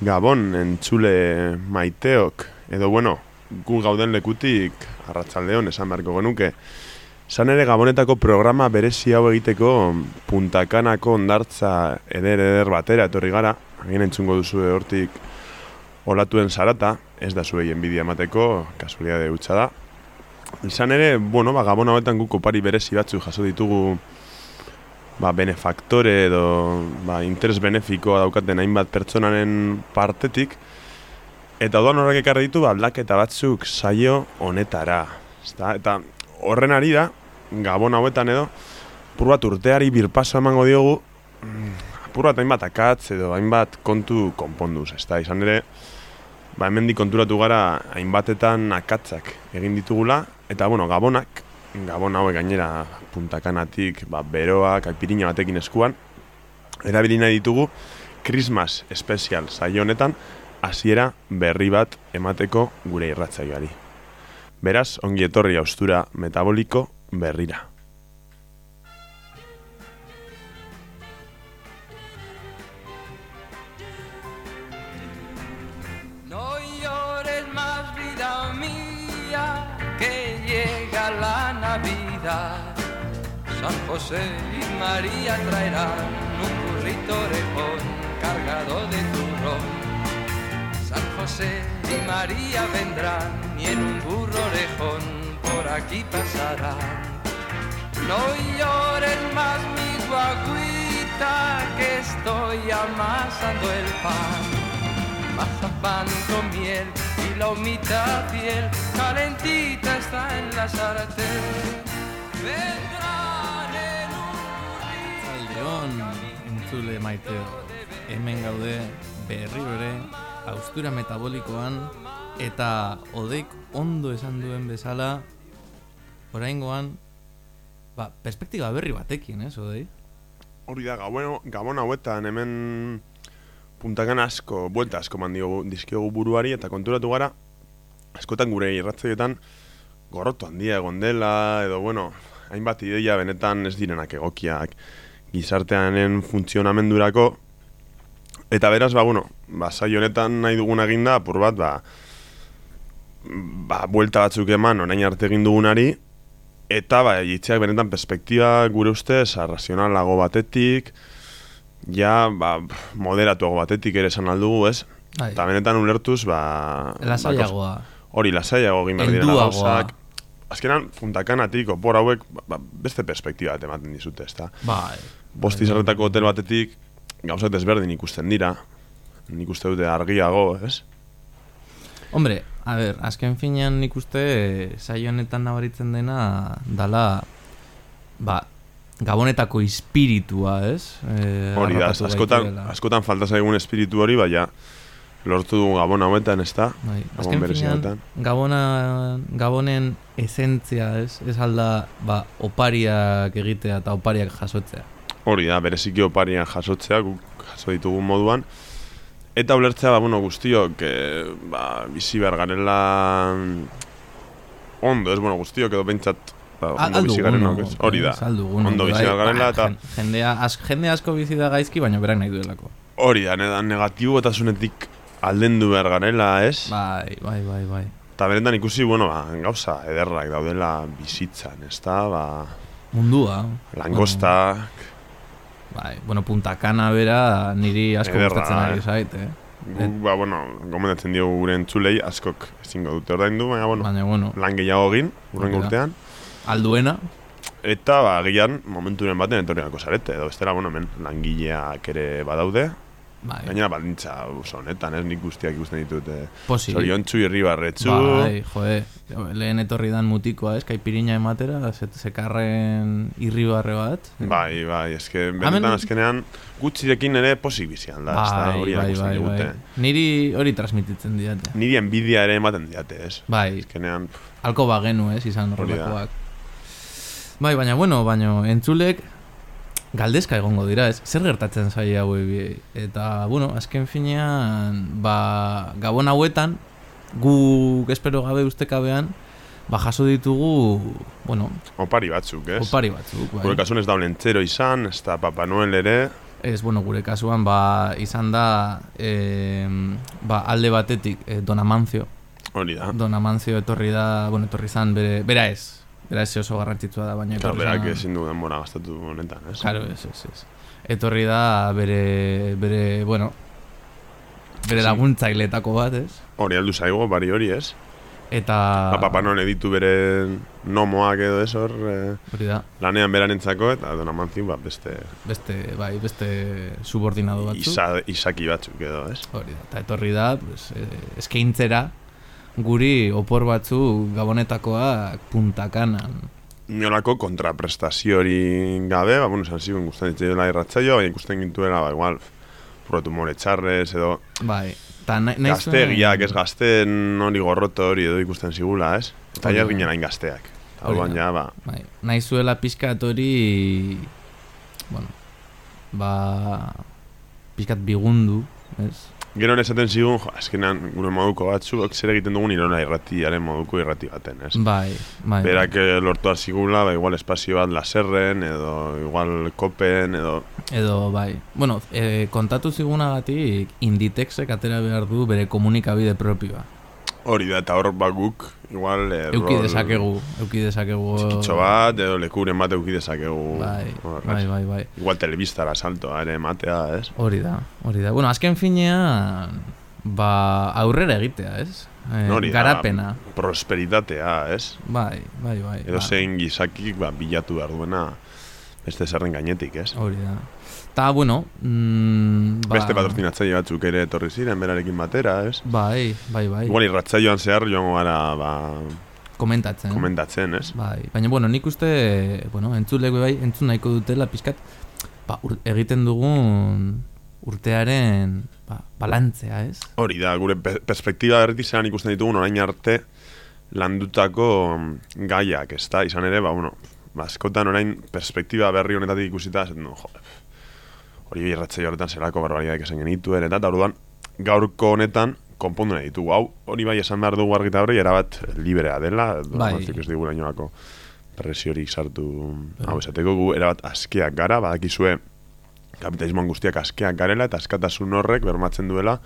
Gabon, entzule maiteok, edo bueno, gu gauden lekutik arratsaldeon esan beharko genuke. Zan ere Gabonetako programa berezi hau egiteko puntakanako ondartza eder eder batera etorri gara, agin entzungo duzu hortik olatuen zarata, ez da zuei enbidia emateko, kasualidade hutsa da. Izan ere, bueno, ba, Gabon hauetan guk opari berezi batzu jaso ditugu ba, benefaktore edo ba, interes benefikoa daukaten hainbat pertsonaren partetik, eta odoan horrek ekarri ditu ba, aldaketa batzuk saio honetara. Ezta? Eta horren ari da, gabon hauetan edo, pur bat urteari birpaso emango diogu, mm, pur bat hainbat akatz edo hainbat kontu konponduz, ez da, izan ere, ba, hemen konturatu gara hainbatetan akatzak egin ditugula, eta, bueno, gabonak, gabon hauek gainera puntakanatik, ba, beroak, alpirina batekin eskuan, erabili nahi ditugu, Christmas espezial saio honetan, hasiera berri bat emateko gure irratzaioari. Beraz, ongi etorri austura metaboliko berrira. San José y María traerán un burrito orejón cargado de turrón. San José y María vendrán y en un burro orejón por aquí pasarán. No llores más mi guaguita que estoy amasando el pan. Mazapán con miel y la humita piel calentita está en la sartén. Vendrán en Aldeon, entzule maite, hemen gaude berriro ere, austura metabolikoan, eta odeik ondo esan duen bezala, oraingoan, ba, perspektiba berri batekin, ez, odei? Hori da, gabon, gabon hauetan hemen puntakan asko, buelta asko mandio dizkiogu buruari eta konturatu gara, askotan gure irratzaioetan gorroto handia egon dela, edo bueno, hainbat ideia benetan ez direnak egokiak gizarteanen funtzionamendurako, eta beraz, ba, bueno, ba, honetan nahi dugun eginda, apur bat, ba, ba, buelta batzuk eman orain arte egin dugunari, eta ba, itxeak benetan perspektiba gure ustez, arrazionalago batetik, ja, ba, moderatuago batetik ere esan aldugu, ez? Bai. Eta benetan ulertuz, ba... Lasaiagoa. ba, Hori, lasaiago egin behar direla gauzak. Azkenan, puntakanatik, opor hauek, ba, beste perspektiba bat ematen dizute, ezta? Bai. Bost izarretako hotel batetik, gauzak desberdin ikusten dira. Nik uste dute argiago, ez? Hombre, a ber, azken finean nik uste eh, saio honetan nabaritzen dena dala ba, gabonetako espiritua, ez? Eh, Hori da, askotan, askotan falta zaigun espiritu hori, baina lortu dugu gabon hauetan, ez da? Bai, Gabon azken berezi finean, gabona, gabonen esentzia, ez? Ez alda, ba, opariak egitea eta opariak jasotzea. Hori da, bereziki oparian jasotzea, guk jaso ditugun moduan. Eta ulertzea, ba, bueno, guztiok, e, ba, bizi behar garela ondo, ez, bueno, guztiok edo bentsat, ba, ondo bizi garenok, ez? Hori da, ondo bizi behar garela, eta Jendea, az, jende asko bizi da gaizki, baina berak nahi duelako. hori da, ne- negatibotasunetik aldendu behar garela, ez? Bai, bai, bai, bai. Eta benetan ikusi, bueno, ba, gauza ederrak daudela bizitzan, ez da, ba, Mundua. langostak, Bai, bueno, Punta Cana bera niri asko gustatzen ari eh. zait, eh? gu, ba, bueno, gomendatzen diogu gure entzulei, askok ezingo dute ordaindu, baina, bueno, Baina, bueno, lan gehiago egin, urrengo urtean. alduena, Eta, ba, gian, momenturen baten etorriako zarete, edo bestela, bueno, hemen, langileak ere badaude, bai, gainera baldintza oso honetan, ez nik guztiak ikusten ditut, eh, posi. zoriontsu irribarretzu, Bai, joe, lehen etorri dan mutikoa, ez, kaipirina ematera, ze- zekarren irribarre bat. bai, bai, eske, benetan Hemen- azkenean, gutxirekin ere posik bizian da, ez da, Bai, hori bai, bai, bai. Niri hori transmititzen diate. Niri enbidia ere ematen diate, ez? Bai, Azkenean, alko bagenu, ez, izan Hori da. horrelakoak. Bai, baina, bueno, baina entzulek galdezka egongo dira, ez? Zer gertatzen zaie hauei? Eta, bueno, azken finean, ba, gabon hauetan, guk espero gabe ustekabean, ba, jaso ditugu, bueno, opari batzuk, ez? opari batzuk, bai. Gure kasun ez da olentzero izan, ez da Papa Noel ere, Ez, bueno, gure kasuan, ba, izan da, e, ba, alde batetik, e, Don Amancio. Hori da. Don Amancio etorri da, bueno, etorri zan, bere, bera ez. Bera ez oso garrantzitsua da, baina Claro, etorri berak ezin du denbora gastatu honetan, ez? Claro, ez, ez, ez. Etorri da bere, bere, bueno, bere Sí. laguntzailetako bat, ez? Hori aldu zaigo, bari hori, ez? Eta... Ba, Papa Noel editu bere nomoak edo ez hor, eh, Hori da, lanean berarentzako eta Don Amancio ba, beste beste, bai, beste subordinado batzuk. isa, isaki batzuk edo, ez? Hori da, eta etorri da, pues, eh, eskaintzera, guri opor batzu gabonetakoak puntakanan. Inolako kontraprestazio hori gabe, ba, bueno, esan zigun guztan ditzaioela irratzaio, baina ikusten gintuela, ba, igual, protu more txarrez, edo Bai, eta nahi, nahi gaztegiak, ez gazten hori gorroto hori edo ikusten zigula, ez? Eta Hori ja da. ginen hain gazteak. Orduan ja, ba, Bai, nahi zuela pizkat hori, bueno, ba, pizkat bigundu, ez? Gero esaten zigun, jo, azkenan gure moduko batzuk, zer egiten dugun irola irratiaren moduko irrati baten, ez? Bai, bai. Berak eh, lortu zigula, ba, igual espazio bat laserren, edo igual kopen, edo... Edo, bai. Bueno, e, kontatu zigunagatik Inditexek atera behar du bere komunikabide propioa. Hori da, eta hor ba guk, igual... Eh, Euki dezakegu, euki dezakegu... Txikitxo bat, edo lekuren bat euki dezakegu. Bai, hor, bai, bai, bai. Igual telebistara saltoa ere ematea, ez? Hori da, hori da. Bueno, azken finean, ba, aurrera egitea, ez? Eh, Hori da, garapena. Prosperitatea, ez? Bai, bai, bai. Edo bai. zein gizakik ba, bilatu behar duena beste zerren gainetik, ez? Hori da. Ta, bueno, mm, ba, Beste patrocinatzaile batzuk ere etorri ziren berarekin batera, ez? Bai, bai, bai. Igual irratzaioan zehar joango gara ba, Komentatzen. komentatzen, ez? Bai, baina bueno, nik uste, bueno, entzulek bai, entzun nahiko dutela pizkat, ba, ur, egiten dugun urtearen ba, balantzea, ez? Hori da, gure pe perspektiba berreti zelan ikusten ditugun orain arte landutako mm, gaiak, ez da? Izan ere, ba, bueno, askotan orain perspektiba berri honetatik ikusita, du, jo, hori irratzei horretan zerako barbariak esan genituen, eta eta orduan, gaurko honetan, konpondu nahi ditugu. Hau, hori bai esan behar dugu argita hori, erabat librea dela, Bai. ez digula inolako presiorik sartu, hau esateko gu, erabat askeak gara, badakizue, kapitalismoan guztiak askeak garela, eta askatasun horrek bermatzen duela,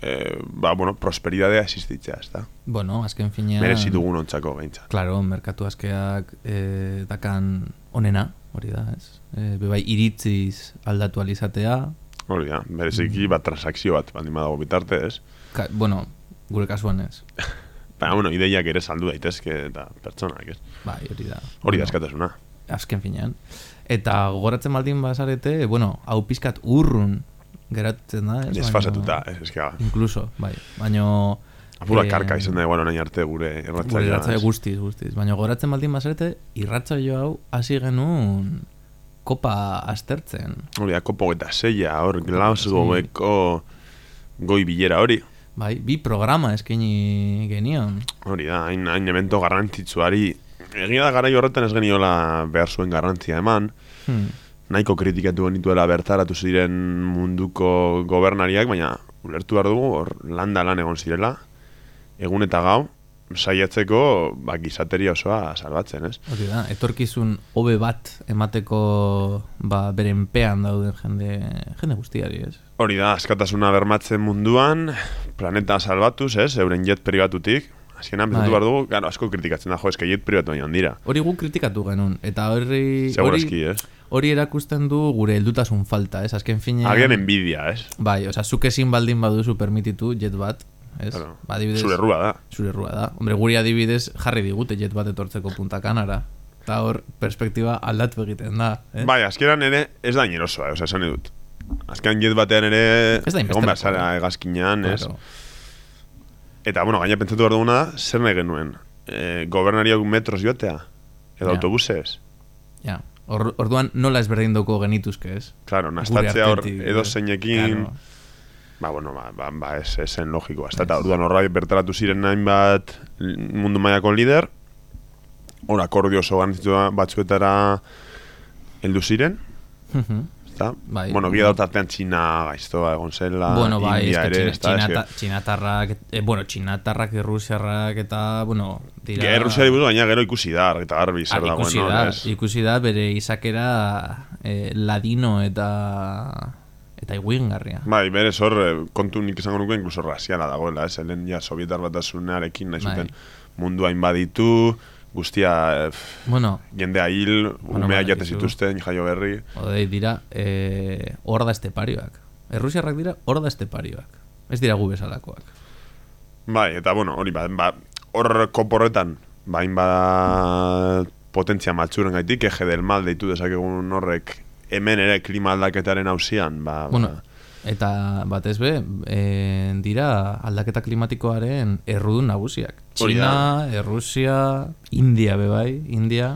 eh, ba, bueno, prosperidadea existitzea, ez da? Bueno, azken finean... Merezi dugun ontzako, behintzat. Claro, merkatu askeak e, dakan onena, hori da, ez? E, bebai iritziz aldatu alizatea, Hori da, bereziki bat transakzio bat, baldin badago bitarte, ez? ka, bueno, gure kasuan ez. Baina, bueno, ideiak ere saldu daitezke eta pertsonak, ez? Bai, hori da. Hori da eskatasuna. azken finean. Eta gogoratzen baldin bazarete, bueno, hau pizkat urrun geratzen da, ez? Desfasatuta, Baina- ez, eska, Incluso, bai. Baino... apura eh, karka izan da igual orain arte gure Gure irratzaioa. irratzaio ez? guztiz, guztiz. Baina gogoratzen baldin bazarete, irratzaio hau hasi genuen kopa aztertzen. Hori kopo eta zeia, hor, Glasgoweko goi bilera hori. Bai, bi programa eskaini genion. Hori da, hain, hain evento garrantzitsuari. Egia da garai horretan ez geniola behar zuen garrantzia eman. Hmm. nahiko kritikatu genituela bertaratu ziren munduko gobernariak, baina ulertu behar dugu, hor landa lan egon zirela, egun eta gau, saiatzeko ba, gizateria osoa salbatzen, ez? Hori da, etorkizun hobe bat emateko ba, beren pean dauden jende, jende guztiari, ez? Hori da, askatasuna bermatzen munduan, planeta salbatuz, ez? Euren jet pribatutik, azkenan pensatu Bai. behar dugu, gano, asko kritikatzen da, jo, eske jet pribatu baino dira. Hori guk kritikatu genuen, eta hori, hori, Segurazki, ez? hori erakusten du gure heldutasun falta, ez? Azken finean... Agian envidia, ez? Bai, osea, zuk ezin baldin baduzu permititu jet bat, ez? Claro. Ba, adibidez, Zure errua da. Zure errua da. Hombre, guri adibidez jarri digute jet bat etortzeko punta kanara. Eta hor, perspektiba aldatu egiten da, ez? Bai, azkeran ere ez da inerosoa, osea, esan dut. Azkeran jet batean ere Ez da egon behar zara eh? egazkinean, ez? Eta, bueno, gaina pentsatu behar duguna da, zer nahi genuen? E, gobernariak metros joatea? Edo Ja. autobusez? Ja. Or, orduan nola ezberdinduko genituzke, ez? Claro, nastatzea hor edo eh? zeinekin... Claro. Ba, bueno, ba, ba, ba ez, esen logikoa. Ez eta orduan horra bertaratu ziren hainbat mundu mailako lider, hor akordio oso garrantzitsua batzuetara heldu ziren, Mhm. ez ezta? Bai. bueno, gira dut artean Txina gaiztoa egon zela, bueno, bai, India ere, txina- ezta? Eske, txinatarrak, eh, bueno, txinatarrak, errusiarrak eta, bueno, dira... Ge, Errusiari buruz gaina gero ikusi da, eta garbi zer dagoen, no? da, ikusi da bere izakera eh, ladino eta eta iguingarria. Bai, berez hor, eh, kontu nik izango nuke inkluso raziala dagoela, ez? Helen ja Sovietar batasunarekin nahi Bai. zuten mundua inbaditu, guztia, eh, pff, Bueno, jendea hil, Bueno, umea jate zituzten, jaio berri. odei dira eh, hor da esteparioak. Errusiarrak dira hor da esteparioak. Ez dira gu bezalakoak. Bai, eta bueno, hori ba, ba hor koporretan, bain ba potentzia maltzuren gaitik, eje del mal deitu dezakegun horrek hemen ere klima aldaketaren hausian, ba, Bueno, ba, eta batez be, eh, dira aldaketa klimatikoaren errudun nagusiak. China, Errusia, India be bai, India.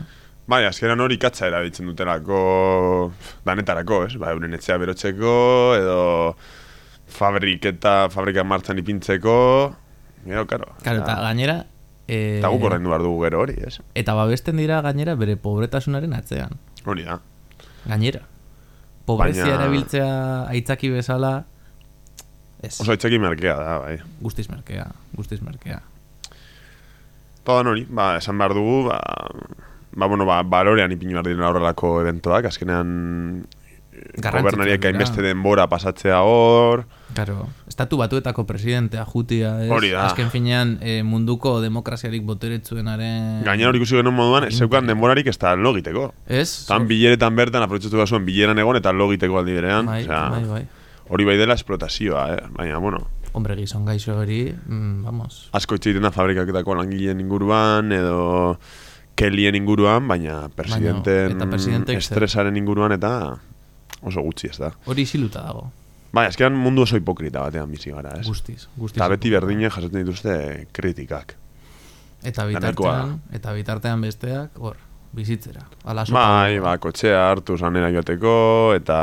bai, azkeran hori katza erabiltzen dutelako danetarako, ez? Ba, euren etxea berotzeko, edo fabriketa, fabrika martxan ipintzeko, gero, karo. Claro, eta gainera... Eh, Eta guk ordaindu behar dugu gero hori, ez? Eta babesten dira gainera bere pobretasunaren atzean. Hori da. Gainera. Pobrezia Baina- erabiltzea aitzaki bezala ez, Oso aitzeki merkea da, bai. guztiz merkea, guztiz merkea. Toda hori, ba, esan behar dugu, ba, ba, bueno, ba, balorean ipini behar dira horrelako eventoak, azkenean gobernariak hainbeste denbora pasatzea hor, Claro, estatu batuetako presidentea jutia, ez? Hori da. Azken finean eh, munduko demokraziarik boteretsuenaren... gainera hori ikusi genuen moduan, ez zeukan denborarik ez da lo egiteko. Ez? Tan bileretan bertan aprobetxatu zuen bileran egon eta lo egiteko aldi berean, Bai, bai, bai. hori bai dela esplotazioa, eh? baina, bueno, Hombre, gizon gaixo hori, mm, vamos. asko itxeiten da fabrikaketako langileen inguruan, edo kelien inguruan, baina presidenten eta presidentek zer? estresaren inguruan eta oso gutxi ez da. Hori isiluta dago. Bai, azkenan mundu oso hipokrita batean bizi gara, ez? Guztiz, guztiz. Eta beti berdine jasotzen dituzte kritikak. Eta bitartean, eta bitartean besteak, hor, bizitzera. Ala Bai, ba, kotxea hartu zanera joateko, eta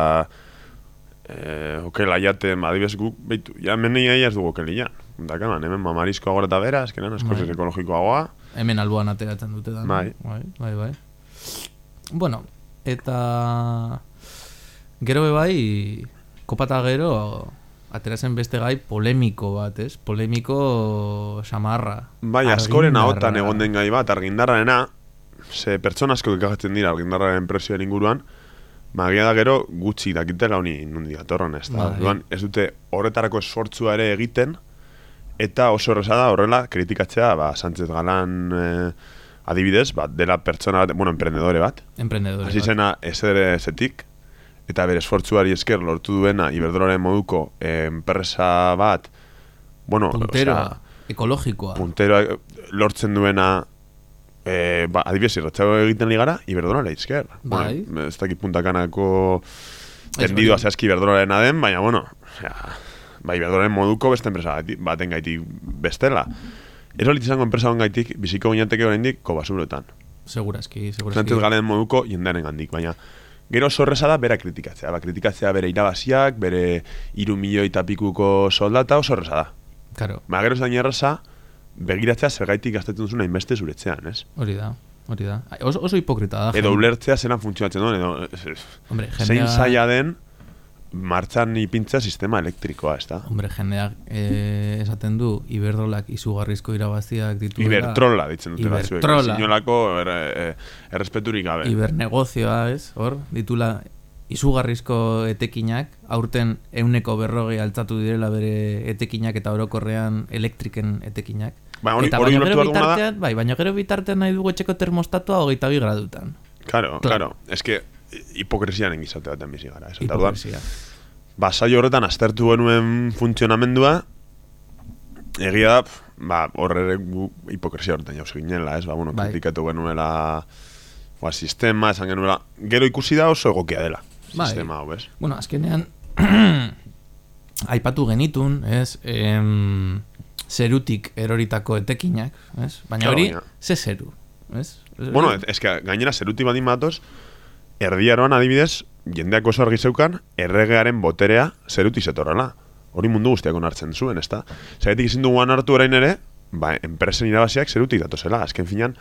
eh, okela jaten, ba, adibes guk, beitu, ja, menei ez dugu okeli ja. Dakaman, hemen mamarizkoa gora eta bera, azkenan, askoz Bai. ekologikoagoa. Hemen alboan ateratzen dute da. Bai. bai, bai, bai. Bueno, eta gero bai kopata gero ateratzen beste gai polemiko bat, ez? Polemiko samarra. Bai, askoren ahotan egon den gai bat, argindarrarena, ze pertsona asko kakatzen dira argindarraren presioen inguruan, magia da gero gutxi dakitela honi nundi datorren, ez da. Bai. Ez dute horretarako esfortzua ere egiten, eta oso erresa da horrela kritikatzea, ba, Sánchez Galan eh, adibidez, ba, dela pertsona bat, bueno, emprendedore bat, Emprendedore. hasi bat. zena ezer ezetik, eta bere esfortzuari esker lortu duena Iberdrolaren moduko eh, enpresa bat, bueno, Punteroa, osea, ekologikoa. punteroa eh, lortzen duena eh, ba, adibidez irratzago egiten ligara Iberdrola eizker. Bai. Bueno, ez dakit puntakanako tendidoa hori. zehazki Iberdrolaren den, baina bueno, osea, ba, Iberdrolaren moduko beste enpresa baten gaitik bestela. Ez olit izango enpresa gaitik, biziko gineateke oraindik kobasurotan. Segurazki, segurazki. Sánchez Galen moduko jendearen gandik, baina gero oso erreza da bera kritikatzea, ba, kritikatzea bere irabaziak, bere iru milioi eta pikuko soldata oso erreza da. Claro, Ba, gero zain erraza, begiratzea zergaitik gastatzen duzun hainbeste zuretzean, ez? hori da. Hori da. Oso, oso hipokrita da. Edo ulertzea zelan funtzionatzen duen, edo Hombre, zein jendea- zaila den martxan ipintza sistema elektrikoa, ez da? Hombre, jendeak eh, esaten du Iberdrolak izugarrizko irabaziak dituela. Ibertrola ditzen dute batzuek. Ibertrola. Zinolako er, er, errespeturik gabe. Ibernegozioa, ez? Hor, ditula izugarrizko etekinak, aurten euneko berrogei altzatu direla bere etekinak eta orokorrean elektriken etekinak. Ba, hori- eta hori baina gero duguna da- bitartean, bai, baina gero bitartean nahi dugu etxeko termostatua hogeita bi gradutan. Claro, Claro. claro. Ez que hipokresianen gizate baten bizi gara. Ez? Eta orduan, Hipokresia. ba, saio horretan aztertu genuen funtzionamendua, egia da, ba, horre gu hipokresia horretan jauz ginela, ez? Ba, bueno, Bai. kritikatu genuela ba, sistema, esan genuela, gero ikusi da oso egokia dela. Bai. Sistema hau, ez? Bueno, azkenean aipatu genitun, ez? Em, zerutik eroritako etekinak, ez? Baina hori, ze zeru, ez? Bueno, ez, que gainera zeruti badin batoz, erdiaroan adibidez, jendeak oso argi zeukan, erregearen boterea zeruti zetorrela. Hori mundu guztiak onartzen zuen, ezta? Zaitik izin duguan hartu orain ere, ba, enpresen irabaziak zerutik datozela. Azken finan,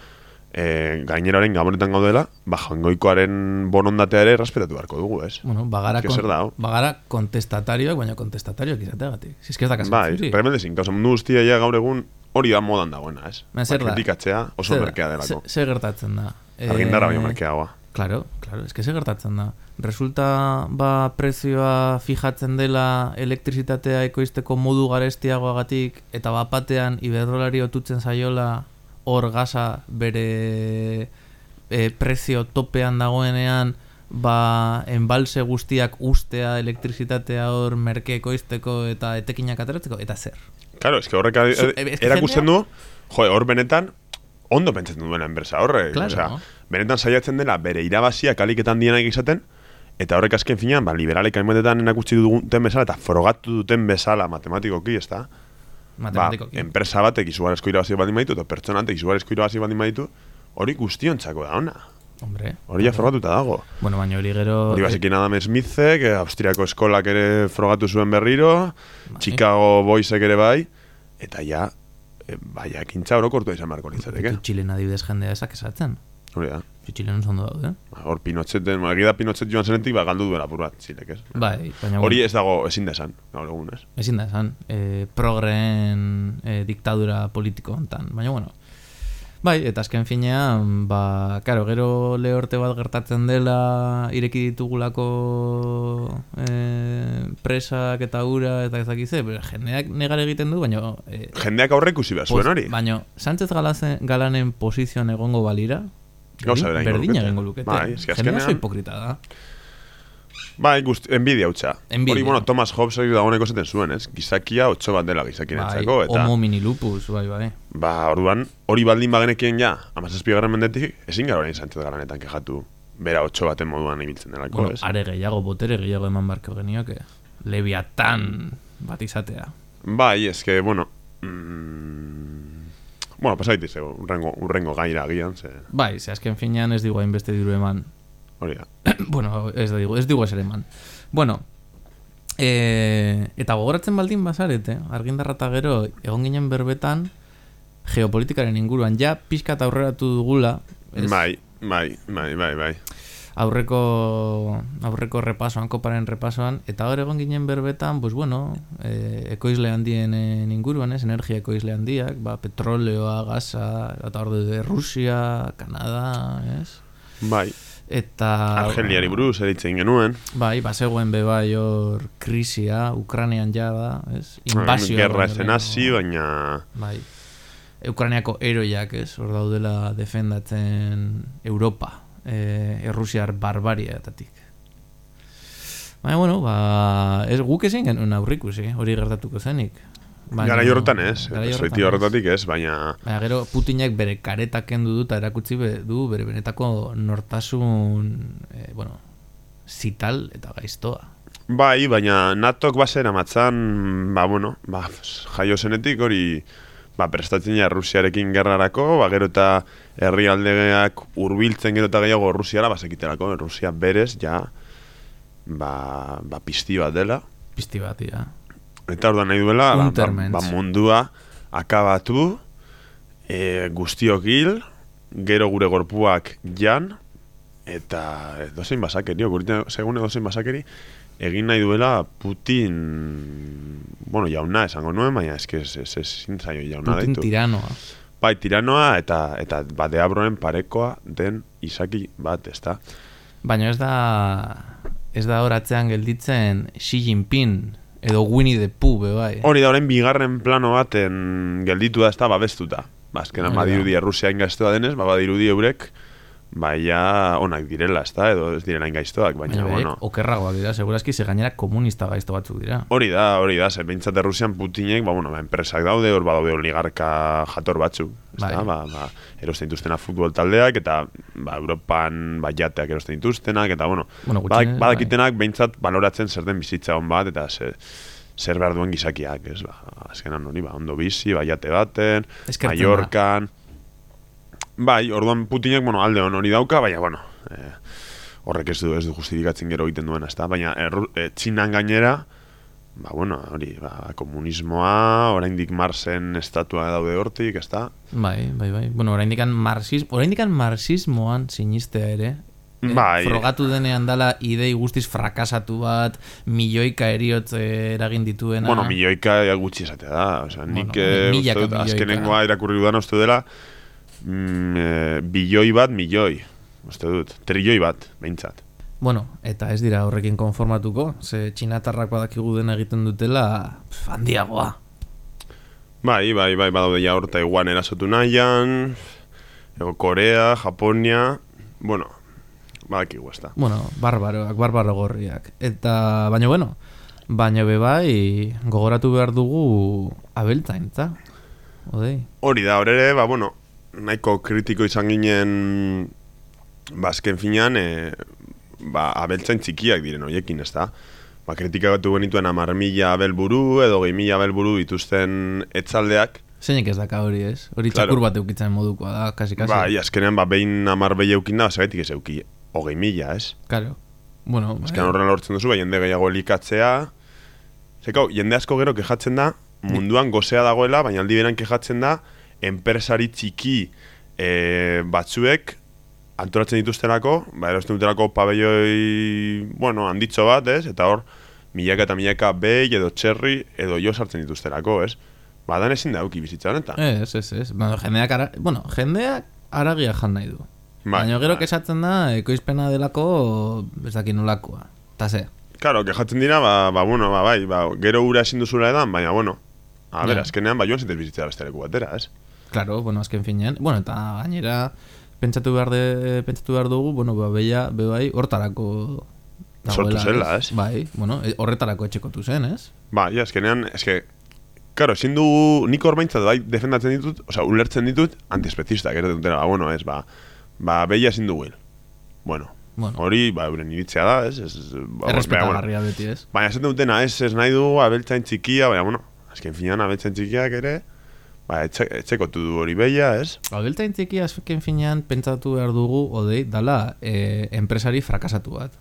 e, gaineraren gabonetan gaudela, ba, jangoikoaren bonondatea ere respetatu beharko dugu, ez? Bueno, bagara, Ez que zer da, hau? bagara kontestatarioak, baina kontestatarioak izateagatik. Si es ez da kasu Bai, sin causa mundu guztia ja gaur egun hori da modan dagoena, ez? Baina zer Ba, da? kritikatzea oso Zer- merkea delako. ze- Ze gertatzen da? Argindarra Eh, baino merkeagoa. Claro, claro, es que ze gertatzen da. Resulta ba prezioa fijatzen dela elektrizitatea ekoizteko modu garestiagoagatik eta bapatean iberdrolari otutzen zaiola hor gaza bere e, prezio topean dagoenean ba enbalse guztiak ustea elektrizitatea hor merke ekoizteko eta etekinak ateratzeko eta zer. Claro, es que horrek que erakusten du, jo, hor benetan, ondo pentsatzen duela enpresa horre. Claro. Osea, benetan saiatzen dela bere irabaziak aliketan dienak izaten, eta horrek azken finean, ba, liberalek hainbatetan enakutsi duten bezala, eta frogatu duten bezala matematikoki, ez da? Ba, Matematikoki. enpresa batek izugarezko irabazi baldin baditu, eta pertsona batek izugarezko irabazi baldin baditu, hori guztiontzako da ona. Hombre. Hori ja frogatuta dago. Bueno, baina hori gero Hori basekin Adam Smithek, eh, Austriako eskolak ere frogatu zuen berriro, Bai. Chicago Boysek ere bai, eta ja, e, bai, ekintza orokortu izan beharko litzateke. Txilen adibidez jendea ezak esatzen. Hori da. Txilen ondo daude. Ba, Hor Pinocheten, ba, egia da Pinochet joan zenetik, ba, galdu duela apur bat, zilek, ez? Bai, baina Hori ez dago ezin desan, gaur egun, ez? ezin da esan, e, progreen e, diktadura politiko hontan. Baina bueno, bai, eta azken finean, ba, karo, gero lehorte bat gertatzen dela ireki ditugulako e, presak eta ura eta ezakize, pero jendeak negar egiten du, baina... E, Jendeak aurre ikusi behar zuen hori. Baina, Sánchez Galazen, Galanen posizioan egongo balira, Gauza berdina egingo lukete. Bai, eske Jendea azkenean- oso hipokrita da. Bai, guzti, envidia hutsa. Envidia. Hori, bueno, Thomas Hobbesek dagoeneko zaten zuen, ez? Gizakia otxo bat dela gizakien Bai, entzako, eta... homo mini lupus, bai, bai. Ba, orduan, hori baldin bagenekien ja, amazazpigarren mendetik, ezin gara orain Sánchez Galanetan kejatu, bera otxo baten moduan ibiltzen delako, Bueno, ez? are gehiago, botere gehiago eman barko genioke. Leviatan bat izatea. Bai, eske, bueno... Mm, bueno, pasa daitez, urrengo, urrengo gaira agian, ze... Bai, ze azken finean ez digu hainbeste diru eman. Hori da. bueno, ez digu, ez digu eser eman. Bueno, e, eta gogoratzen baldin bazarete, argindarra eta gero, egon ginen berbetan, geopolitikaren inguruan, ja pixka eta aurreratu dugula, ez? Bai, bai, bai, bai, bai. aurreko aurreko repasoan, koparen repasoan, eta hor egon ginen berbetan, pues bueno, e, ekoizle handienen inguruan, ez, energia ekoizle handiak, ba, petroleoa, gaza, eta hor de Rusia, Kanada, ez? Bai, Eta... Argeliari buruz eritzen genuen. Bai, bazegoen be bai hor krisia, Ukranian ja da, ez? Invasioa. Gerra baino ezen hasi, baina... Bai. Ukraniako eroiak, ez? Hor daudela defendatzen Europa, e, Errusiar barbariatatik. Baina, bueno, ba, ez guk ezin genuen aurrikusi, hori gertatuko zenik. Baina- Gara horretan ez, garai soiti horretatik ez, baina... Baina gero Putinek bere kareta kendu du eta erakutsi be, du bere benetako nortasun, e, bueno, zital eta gaiztoa. Bai, baina natok bazen amatzan, ba, bueno, ba, jaio zenetik hori, ba, prestatzen ja Rusiarekin gerrarako, ba, gero eta herrialdeak hurbiltzen gero eta gehiago Rusiara, basekiterako, Rusia berez, ja, ba, ba pizti bat dela, Pizti bat, ja. Eta orduan nahi duela, ba, ba, ba, mundua akabatu, e, guztiok hil, gero gure gorpuak jan, eta dozein basakeri, okurritzen segun dozein basakeri, egin nahi duela Putin, bueno, jauna esango nuen, baina eske ez ez ezin zaio jauna Putin daitu. tiranoa. Bai, tiranoa eta eta ba deabroen parekoa den izaki bat, ezta? Baina ez da ez da horatzean gelditzen Xi Jinping edo Winnie the Pooh be bai. Hori da orain bigarren plano baten gelditu da ezta babestuta. Ba, azkenan da. badirudi Rusia ingaiztoa denez, ba badirudi eurek baia onak direla, ezta? Edo ez direla ingaiztoak, baina, Baina bueno. okerragoak dira, segurazki ze gainera komunista gaizto batzuk dira. Hori da, hori da, zer behintzat Rusian Putinek, ba, bueno, ba, enpresak daude, hor badaude oligarka jator batzuk, ezta? Bai. Ba, ba, erosten dituztena futbol taldeak, eta ba, Europan ba, jateak erosten dituztenak, eta, bueno, Bueno, badak, gutxienez, badakitenak behintzat baloratzen zer den bizitza hon bat, eta zer, zer behar duen gizakiak, ez? Ba, azkenan hori, ba, ondo bizi, ba, jate baten. Mallorcan, bai, orduan Putinek, bueno, alde hon hori dauka, baina, bueno, eh, horrek ez du, ez du justifikatzen gero egiten duena, ezta? Baina erru, eh, Txinan gainera, ba, bueno, hori, ba, komunismoa, oraindik Marsen estatua daude hortik, ez da? Bai, bai, bai. Bueno, oraindikan marxismo, oraindikan marxismoan sinistea ere. Eh, Bai. Frogatu denean dala idei guztiz frakasatu bat, milioika eriotz eh, eragin dituena. Bueno, milioika gutxi esatea da, osea, nik Bueno, eh, milioika. azkenengoa irakurri dudan uste dela, mm, eh, bilioi bat, milioi, uste dut, trilioi bat, behintzat. Bueno, eta ez dira horrekin konformatuko, ze txinatarrak badakigu dena egiten dutela pf, handiagoa. Bai, bai, bai, badaude ja hor Taiwan erasotu nahian, ego Korea, Japonia, bueno, badakigu ez da. Bueno, barbaroak, barbaro gorriak. Eta, baina bueno, baina be bai gogoratu behar dugu abeltzaintza. Odei. Hori da, hor ere, ba, bueno, nahiko kritiko izan ginen, ba, azken finean, e, ba, abeltzain txikiak diren hoiekin, ez da? Ba, kritikatu genituen amar mila abelburu edo gehi mila abelburu dituzten etzaldeak, Zeinek ez daka hori ez? Hori Claro. txakur bat eukitzen modukoa da, kasi kasi. ba, i, azkenean, ba, behin amar behi eukin da, zagaitik ez euki, hogei mila, ez? Claro. Bueno, Azkenean horren lortzen duzu, ba, jende gehiago elikatzea, Zeko, jende asko gero kejatzen da, munduan gozea dagoela, baina aldi beran kejatzen da, enpresari txiki e, batzuek antolatzen dituztelako, ba, erosten dutelako pabelloi, bueno, handitxo bat, ez? Eta hor, milaka eta milaka behi edo txerri edo jo sartzen dituztelako, ez? Ba, dan ezin da auki bizitza honetan. Ez, ez, ez. Bueno, jendeak, ara... bueno, jendeak aragia jan nahi du. Bai, Baina gero bai. kesatzen da, ekoizpena delako, ez dakit nolakoa. Ta ze. Claro, kejatzen dira, ba, ba, bueno, ba, bai, ba, gero ura ezin duzula edan, baina, bueno, a ber, azkenean, ba, joan zintez bizitzea beste leku batera, ez? Claro, bueno, azken finean. Bueno, eta gainera, pentsatu behar, de, pentsatu behar dugu, bueno, ba, beia, be bai, hortarako Sortu zela, ez? Bai, bueno, e- horretarako etxekotu zen, ez? Ba, ja, azkenean, eske, karo, ezin du, nik hor behintzat bai defendatzen ditut, osea, ulertzen ditut antiespezistak, ez dutera, ba, bueno, ez, ba, ba, behia ezin du Will. Bueno, Bueno. hori, ba, euren iritzea da, ez, ez, ba, Errespetagarria beti, ez? Baina esaten dutena, ez, ez nahi du abeltzain txikia, baina, bueno, azken finean abeltzain txikiak ere, ba, etxe, etxekotu du hori behia, ez? Abeltain txiki azken finean pentsatu behar dugu, odei, dala, e, enpresari frakasatu bat.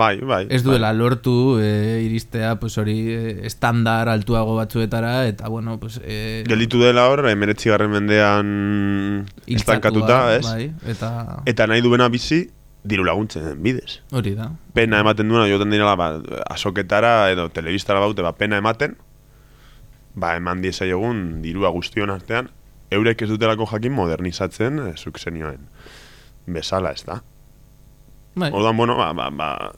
Bai, bai. Ez duela lortu e, iristea, pues hori, e, estandar altuago batzuetara, eta, bueno, pues... E, Bai. Gelitu dela hor, emeretzi garren mendean estankatuta, ez? Bai, eta Eta nahi duena bizi, diru laguntzen bidez. hori da. pena ematen duena joten direla ba, asoketara edo telebistara baute ba, pena ematen ba eman egun dirua guztion artean eurek ez dutelako jakin modernizatzen eh, zuk zenioen. Bezala ez da Bai, orduan bueno ba, ba, ba,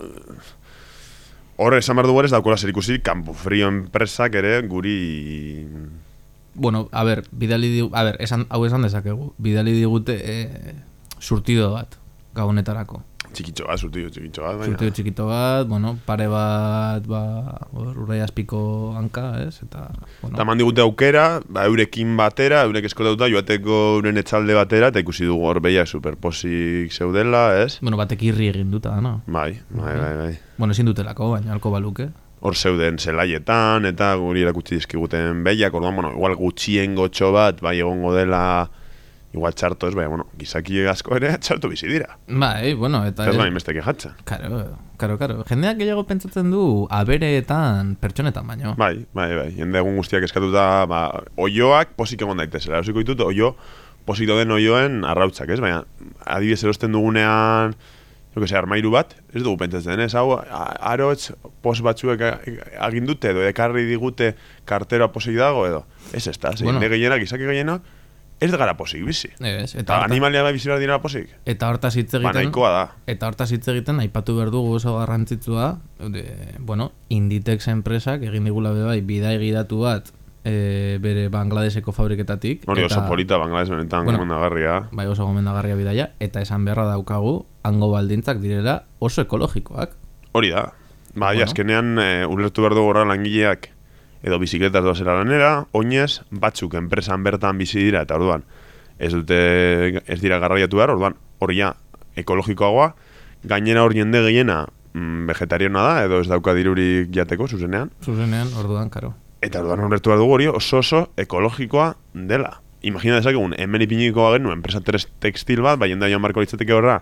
Horre, esan behar dugu ez daukola zer ikusi Campo Frio enpresak ere guri bueno, a ber, bidali digu, a ber, esan, hau esan dezakegu, bidali digute e, surtido bat, gabonetarako. Txikitxo bat, surtido txikitxo bat baina. Surtido txikito bat, bueno, pare bat, ba, urrai azpiko hanka, ez? Eta, bueno, Eta eman digute aukera, ba, eurekin batera, eurek eskotatuta, joateko euren etxalde batera, eta ikusi dugu hor beia superposik zeudela, ez? bueno, batek irri egin duta, no? Bai, bai, bai, bai. Bueno, ezin dutelako, baina alko baluke. Hor zeuden zelaietan, eta guri erakutsi dizkiguten behiak, orduan, bueno, igual gutxien gotxo bat, bai egongo dela, igual txarto ez, bai, bueno, gizaki asko ere txarto bizi dira. Bai, bueno, eta... Ez bai, beste kejatzen. Karo, karo, karo. Jendeak gehiago pentsatzen du abereetan pertsonetan baino. Bai, bai, bai, jende egun guztiak eskatuta, ba, oioak posik egon daitezela. Eusiko ditut, oio, posik dauden oioen arrautzak, ez? Baina, adibidez erosten dugunean, jo que se, armairu bat, ez dugu pentsatzen, ez? Hau, arotz, pos batzuek agindute edo ekarri digute kartera posik dago edo. Ez ez da, bueno. gehienak, izaki gehienak, ez gara posik bizi. Ez, eta, Eta horta- animalia bai bizi behar dira posik. eta hortaz hitz egiten... nahikoa da. Eta hortaz hitz egiten aipatu behar dugu oso garrantzitsua, de, bueno, Inditex enpresak egin digula be bai bidai gidatu bat e, bere Bangladeseko fabriketatik. Hori oso eta- polita, Bangladesh benetan Bueno. gomendagarria. Bai oso gomendagarria bidaia, eta esan beharra daukagu, hango baldintzak direla oso ekologikoak. Hori da. Bai, Bueno. azkenean e, ulertu behar dugu horra langileak edo bizikletas doazera lanera, oinez, batzuk enpresan bertan bizi dira, eta orduan, ez dute, ez dira garraiatu behar, orduan, hori ja, ekologikoagoa, gainera hor jende gehiena mm, vegetariana da, edo ez dauka dirurik jateko, zuzenean, Zuzenean, orduan, karo. eta orduan ulertu behar dugu hori oso oso ekologikoa dela. Imagina dezakegun, hemen ipiniko genuen enpresa tres textil bat, bai jendea joan barko litzateke horra,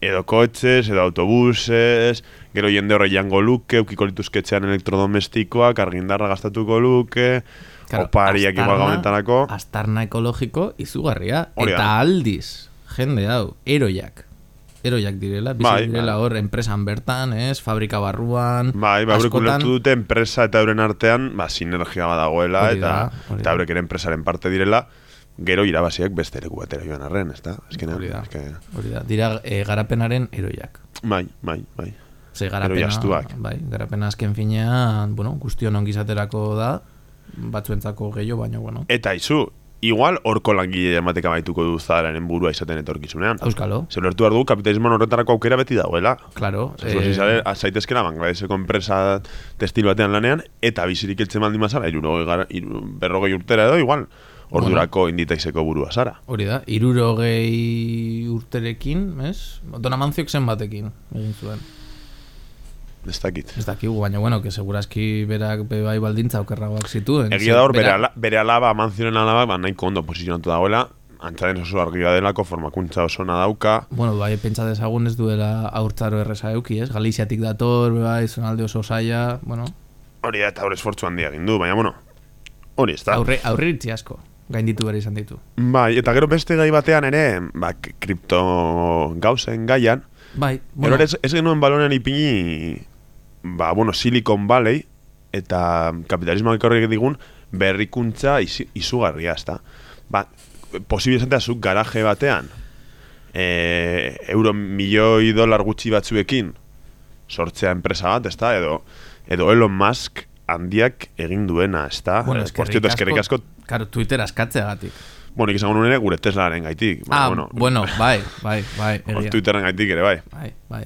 edo kotxez, edo autobuses, gero jende horre jango luke, ukiko lituzketxean elektrodomestikoak, argindarra gastatuko luke, opariak igual gaunetarako. Astarna ekologiko izugarria. Hori da. Eta aldiz, jende hau, eroiak. Eroiak direla, bizi Bai, direla bai. hor enpresan bertan, ez, fabrika barruan, Bai, ba, eurek askotan- dute enpresa eta euren artean, ba, sinergia badagoela, eta, da, eta eurek ere enpresaren parte direla, gero irabaziak beste leku batera joan arren, ez da? Ezkenean, Hori da. Hori da, dira e, garapenaren eroiak. bai, bai, bai. Ze garapena, bai, garapena azken finean, bueno, guztion ongizaterako da, batzuentzako gehiago, baina, bueno, Eta izu, igual horko langile emateka baituko du zararen burua izaten etorkizunean. Euskalo, Zer lertu behar du, kapitalismoan horretarako aukera beti dagoela. claro. Eh, zare, zaitezkela Bangladeseko enpresa testil batean lanean, eta bizirik eltzen baldin mazara, irurogei gara, iru, berrogei urtera edo, igual, ordurako inditaizeko burua zara. Hori da, irurogei urterekin, ez? Dona Mantziok zen batekin, egin zuen. Ez dakit. Ez dakigu, baina, bueno, que seguraski berak be bai baldintza okerragoak zituen. Egia da hor, bere, ala, bere alaba, manzionen alaba, ba, nahiko ondo posizionatu dagoela, antzaren oso argia delako, formakuntza oso dauka, Bueno, bai, pentsa dezagun ez duela aurtzaro erresa euki, ez? Galiziatik dator, bai, zonalde oso saia, bueno, hori da eta hor esfortzu handia egin du, baina, bueno, hori ez da. aurre, aurriritzi asko, gainditu behar izan ditu. Bai, eta gero beste gai batean ere, ba, kripto gauzen gaian, Bai, bueno. bueno, ez, ez genuen balonean ipini, ba, bueno, Silicon Valley, eta kapitalismo ekarrik digun, berrikuntza izugarria, ez da. Ba, posible esatea zuk garaje batean, e, euro milioi dolar gutxi batzuekin, sortzea enpresa bat, ez da, edo, edo Elon Musk handiak egin duena, ez da. bueno, eskerrik asko, Claro, Twitter askatzeagatik. Bueno, ikizango nuen ere gure Teslaren gaitik. Ah, bueno, bueno, bai, bai, bai, egia. Twitteren gaitik ere, bai. Bai, bai.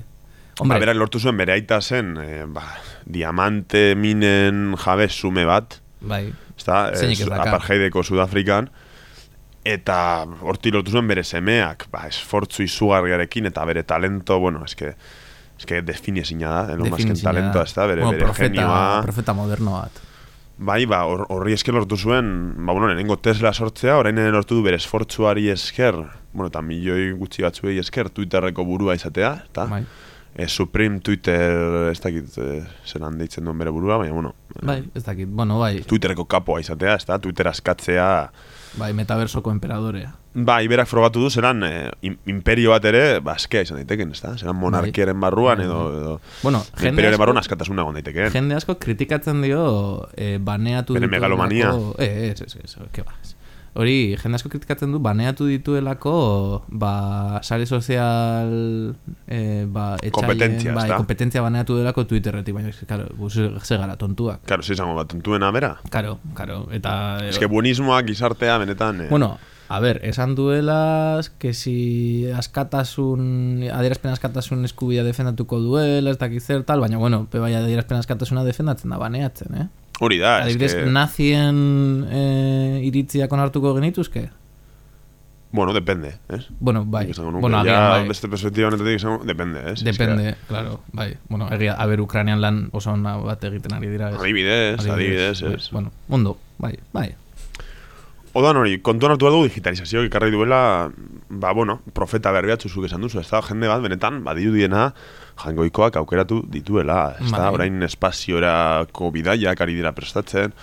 Hombre, ba, berak lortu zuen bere aita zen, eh, ba, diamante minen jabe sume bat, bai, ezta, ez eh, apartheideko Sudafrikan, eta horti lortu zuen bere semeak, ba, esfortzu izugarriarekin, eta bere talento, bueno, eske, eske defini ezina da, Elon Musken definizina talento, da. ezta, bere, bueno, bere profeta, genioa. profeta moderno bat. Bai, ba, hor- horri esker lortu zuen, ba, bueno, lehenengo Tesla sortzea, orain ere lortu du bere esfortzuari esker, bueno, eta milioi gutxi batzuei esker, Twitterreko burua izatea, eta Bai, e, Supreme Twitter, ez dakit e, zelan deitzen duen bere burua, baina, bueno, bai, ez dakit, bueno, bai, Twitterreko kapoa izatea, ez da, Twitter askatzea, bai, metaversoko emperadorea. ba, iberak frogatu du, zelan e, im- imperio bat ere, ba, askea izan daiteken, ez da, zelan monarkiaren barruan, Bai, edo, bai. edo Bueno, jende imperioaren asko- barruan askatasuna egon daitekeen. Jende asko kritikatzen dio eh, baneatu Bere megalomania. Eh, ez, ez, ez, ba, ez. Hori, jende asko kritikatzen du baneatu dituelako ba, sare sozial eh, ba, etxaien, bai, kompetentzia baneatu delako Twitterretik, baina, eske, claro, ze ze gara tontuak. Karo, ze izango bat, tuntuena bera. Karo, karo, eta... Ez que buenismoak gizartea, benetan, e, Bueno, a ver, esan duela que si askatasun, adierazpen askatasun eskubidea defendatuko duela, ez dakit zer tal, baina bueno, pe bai adierazpen askatasuna defendatzen da baneatzen, eh? Hori da, ez Adibidez, que, nazien eh, iritziak onartuko genituzke? bueno, depende, ez? Bueno, bai. Bueno, ja, agian, bai. beste perspektiba honetatik esango, depende, ez? Que, Depende, claro, bai. Bueno, egia, a ber, Ukranian lan oso ona bat egiten ari dira. ez? Adibidez, adibidez, bai, ez? Bueno, ondo, bai, bai. Odan hori, kontuan hartu dugu digitalizazio ikarri duela, ba, bueno, profeta berbeatzu zuk esan duzu, ez da, jende bat, benetan, badirudiena, jangoikoak aukeratu dituela, ez da, Bai. orain espaziorako bidaiak ari dira prestatzen,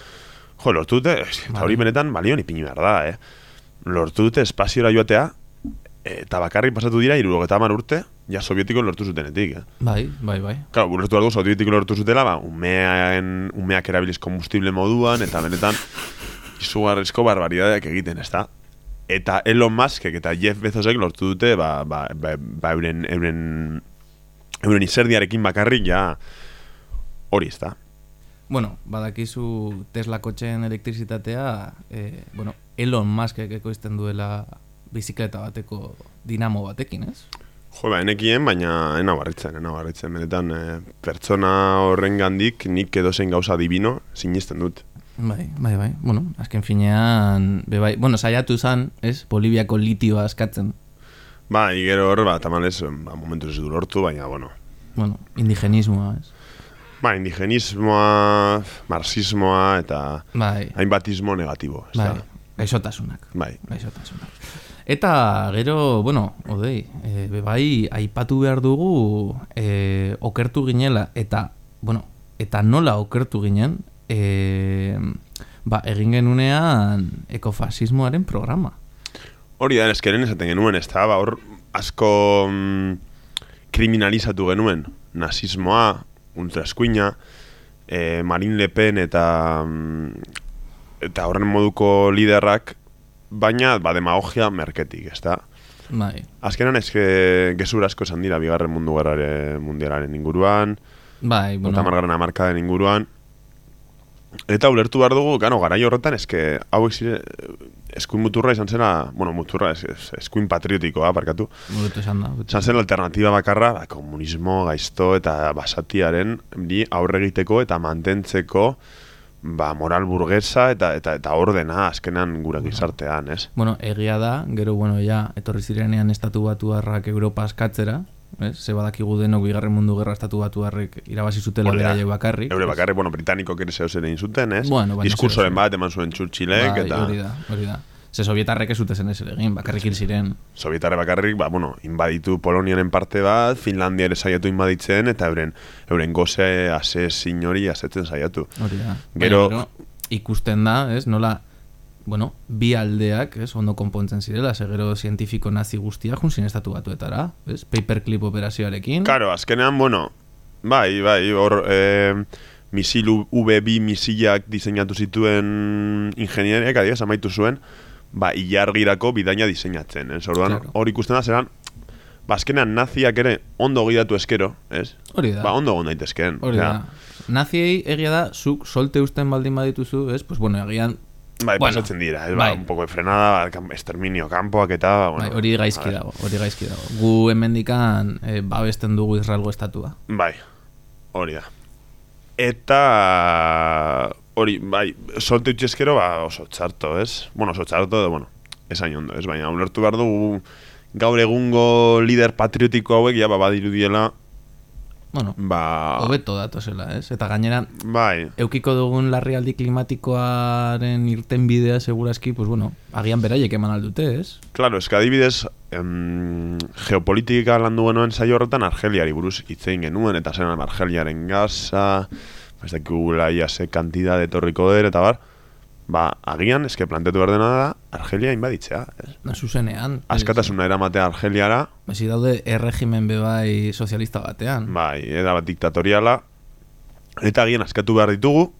jo, lortu dute, eta Bai. hori benetan balio ipini behar da, eh? Lortu dute espaziora joatea, eta bakarrik pasatu dira, irurogeta hamar urte, ja sovietiko lortu zutenetik, eh? Bai, bai, bai. Claro, behar dugu, sovietiko lortu zutela, ba, umeaen, umeak erabiliz kombustible moduan, eta benetan, izugarrizko barbaridadeak egiten, ez da? Eta Elon Muskek eta Jeff Bezosek lortu dute, ba, ba, ba, ba euren, euren, euren izerdiarekin bakarrik, ja, hori ez da. Bueno, badakizu Tesla kotxeen elektrizitatea, eh, bueno, Elon Muskek ekoizten duela bizikleta bateko dinamo batekin, ez? Jo, ba, enekien, baina ena barritzen, ena barritzen. Benetan, e, pertsona horren gandik, nik edozein gauza divino sinisten dut. Bai, bai, bai. Bueno, azken finean, be bai, bueno, saiatu zan, ez? Boliviako litioa askatzen. Ba, igero hor, ba, tamalez, ba, momentu ez du lortu, baina, bueno, Bueno, indigenismoa, ez? Ba, indigenismoa, marxismoa eta Bai, hainbatismo negatibo. Ez bai, da? gaixotasunak. Bai. Gaixotasunak. Eta gero, bueno, odei, e, bebai, aipatu behar dugu e, okertu ginela, eta, bueno, eta nola okertu ginen, e, ba, egin genunean ekofasismoaren programa. Hori da, eskeren esaten genuen, ez da, ba, hor asko mm, kriminalizatu genuen nazismoa, ultraeskuina, e, Marine Le Pen eta mm, eta horren moduko liderrak, baina ba, demagogia merketik, ez da? Bai, Azkenan eske gezur asko esan dira bigarren mundu gerraren mundialaren inguruan, bai, bueno. bueno, margarren amarkaden inguruan. Eta ulertu behar dugu, gano, garai horretan, eske hauek zire, eskuin muturra izan zela, bueno, muturra, es, es, eskuin patriotikoa, barkatu. burutu esan da. Izan zen alternatiba bakarra, ba, komunismo, gaizto eta basatiaren bi aurre egiteko eta mantentzeko ba, moral burgesa eta eta eta ordena azkenan gure gizartean, ez? Bueno, egia da, gero, bueno, ja, etorri zirenean estatu batuarrak Europa askatzera, ez? Ze badakigu denok bigarren mundu gerra estatu batuarrek irabazi zutela Hori da. beraie bakarrik. Eure bakarrik, bueno, britannikok ere zehuz ere zuten, ez? Bueno, baina Diskursoren bat eman zuen Churchillek Bai, eta hori da, hori da. Ze sovietarrek ez zuten ez egin, bakarrik hil ziren. Sovietarre bakarrik, ba, bueno, inbaditu Poloniaren parte bat, Finlandia ere saiatu inbaditzen, eta euren, euren goze asesin hori asetzen saiatu. Hori da. Gero- Baina, ikusten da, ez, nola, bueno, bi aldeak, ez, ondo konpontzen zirela, ze gero zientifiko nazi guztia jun zin estatu batuetara, ez, paperclip operazioarekin. Karo, azkenean, bueno, bai, bai, hor, e, misil V2 misilak diseinatu zituen ingenieriek, adiez, amaitu zuen, ba, ilargirako bidaina diseinatzen, ez? Orduan, Claro. hor ikusten da, zeran, ba, azkenean naziak ere ondo gidatu eskero, ez? Hori da. Ba, ondo egon daitezkeen. Hori da. Naziei egia da, zuk solte usten baldin badituzu, ez, pues bueno, egian, Bai, Bueno, pasatzen dira, ez, bai. ba, un poco de frenada, ba, exterminio kanpoak eta, ba, bueno. bai, hori gaizki dago, hori gaizki dago. Gu hemendikan e, babesten dugu Israelgo estatua. Bai, hori da. Eta hori, bai, solte utxezkero, ba, oso txarto, ez? Bueno, oso txarto, edo, bueno, esain ondo, ez? Baina, ulertu behar dugu gaur egungo lider patriotiko hauek, ja, ba, badirudiela, Bueno, ba... hobeto datozela, ez? Eta gainera, Bai, eukiko dugun larrialdi klimatikoaren irten bidea segurazki, pues bueno, agian beraiek eman aldute, ez? Claro, eska adibidez, em, geopolitika landu genuen saio horretan Argeliari buruz hitzein genuen, eta zen Argeliaren gaza, ez dakigula ia ze kantidad etorriko der, eta bar, ba, agian, eske planteatu behar dena da, Argelia inbaditzea, ez? Na, zuzenean. Askatasuna eramatea Argeliara, Bezi daude erregimen bebai sozialista batean. bai, era bat diktatoriala, eta agian askatu behar ditugu,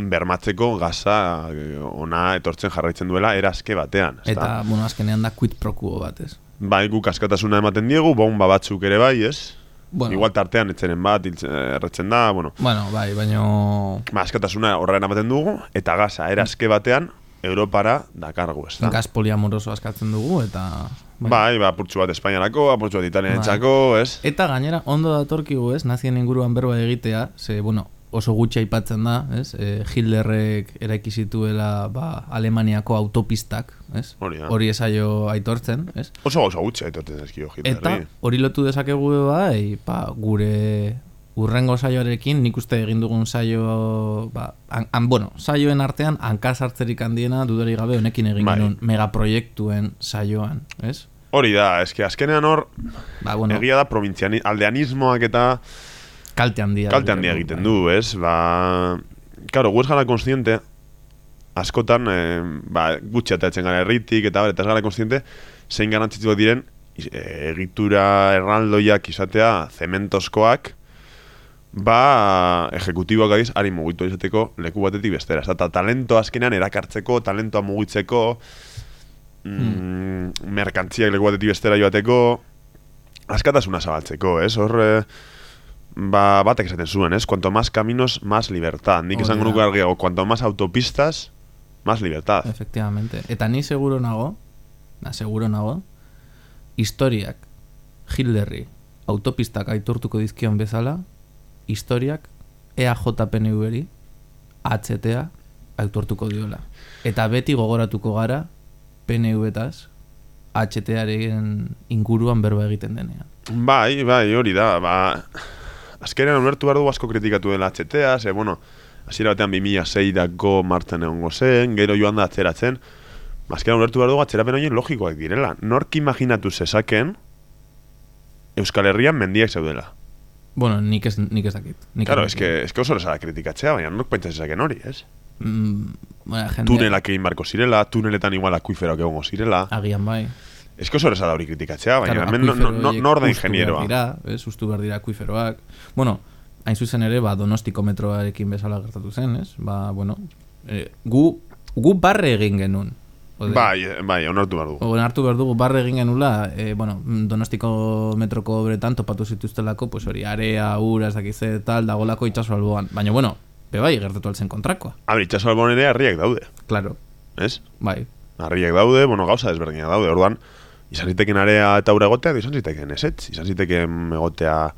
bermatzeko gaza eh, ona etortzen jarraitzen duela eraske batean. ezta? Eta, bueno, azkenean da quid pro quo bat, ez? Bai, guk askatasuna ematen diegu, bomba batzuk ere bai, ez? Bueno. Igual tartean etzenen bat, hiltzen- erretzen da, bueno. Bueno, bai, baino Ba, askatasuna horrean ematen dugu, eta gaza eraske batean, Europara dakargu, ez da? gas poliamoroso askatzen dugu, eta... Bai, ba, apurtxu bat Espainiarako, apurtxu bat Italianentzako, ez? Eta gainera, ondo datorkigu, ez, nazien inguruan berba egitea, ze, bueno, oso gutxi aipatzen da, ez, e, Hitlerrek eraiki zituela, ba, Alemaniako autopistak, ez? Hori. Hori esaio aitortzen, ez? Oso gauza gutxe aitortzen Eta Hitlerri. hori lotu dezakegu bai, ba, gure urrengo saioarekin, nik uste egin dugun saio, ba, an, an- bueno, saioen artean hanka sartzerik handiena dudari gabe honekin egin Bai. genuen megaproiektuen saioan, ez? Hori da, eske azkenean hor, Ba, bueno, egia da aldeanismoak eta kalte handia. kalte handia egiten du, ez? Ba, karo, gu ez gara konstiente, askotan, eh, ba, gutxi atatzen gara herritik, eta bar, eta ez gara konstiente, zein garantzituak diren, eh, egitura erraldoiak izatea zementozkoak, ba, ejekutiboak adiz, ari mugitu izateko leku batetik bestera. Eta talento azkenean erakartzeko, talentoa mugitzeko, mm, merkantziak leku batetik bestera joateko, askatasuna zabaltzeko, ez? Hor, eh, ba, batek esaten zuen, ez? Cuanto más caminos, más libertad. Nik esango da. nuke argiago, cuanto más autopistas, más libertad. Efectivamente. Eta ni seguro nago, na, seguro nago, historiak Hitlerri autopistak aitortuko dizkion bezala, historiak E EAJ-PNV-ri HTA aitortuko diola. Eta beti gogoratuko gara PNV-taz HTA-ren inguruan berba egiten denean. Bai, bai, hori da, ba... Azkenean ulertu behar du asko kritikatu dela HTA, ze, bueno, hasiera batean 2006 dako martzen egongo zen, gero joan da atzeratzen, Azkenan ulertu behar dugu atzerapen horien logikoak direla. Nork imaginatu zezaken Euskal Herrian mendiak zeudela. Bueno, nik ez, nik ez dakit. Nik Claro, ez es que, es que oso errezara kritikatzea, baina nork pentsa zezaken hori, ez? Mm, bueno, jende, Tunelak egin barko zirela, tuneletan igual akuiferoak egongo zirela. Agian bai. Es que oso errezara hori kritikatzea, baina hemen no, no, no, nor da ingenieroa. Dira, ez, ustu behar dira akuiferoak. Bueno, hain zuzen ere, ba, donostiko metroarekin bezala gertatu zen, ez? Ba, bueno, eh, gu, gu barre egin genuen. Ode, Bai, eh, bai, onartu behar dugu. Ogen hartu behar dugu barre egin genula, e, bueno, donostiko metroko obretan topatu zituztelako, pues hori, area, ura, ez dakize, tal, dagolako itxaso alboan. Baina, bueno, be bai, gertatu altzen kontrakoa. Habri, itxaso albon ere harriak daude, Claro, ez? bai. Harriak daude, bueno, gauza desberdinak daude, orduan, izan ziteken area eta ura egotea, izan ziteken esetz, izan ziteken egotea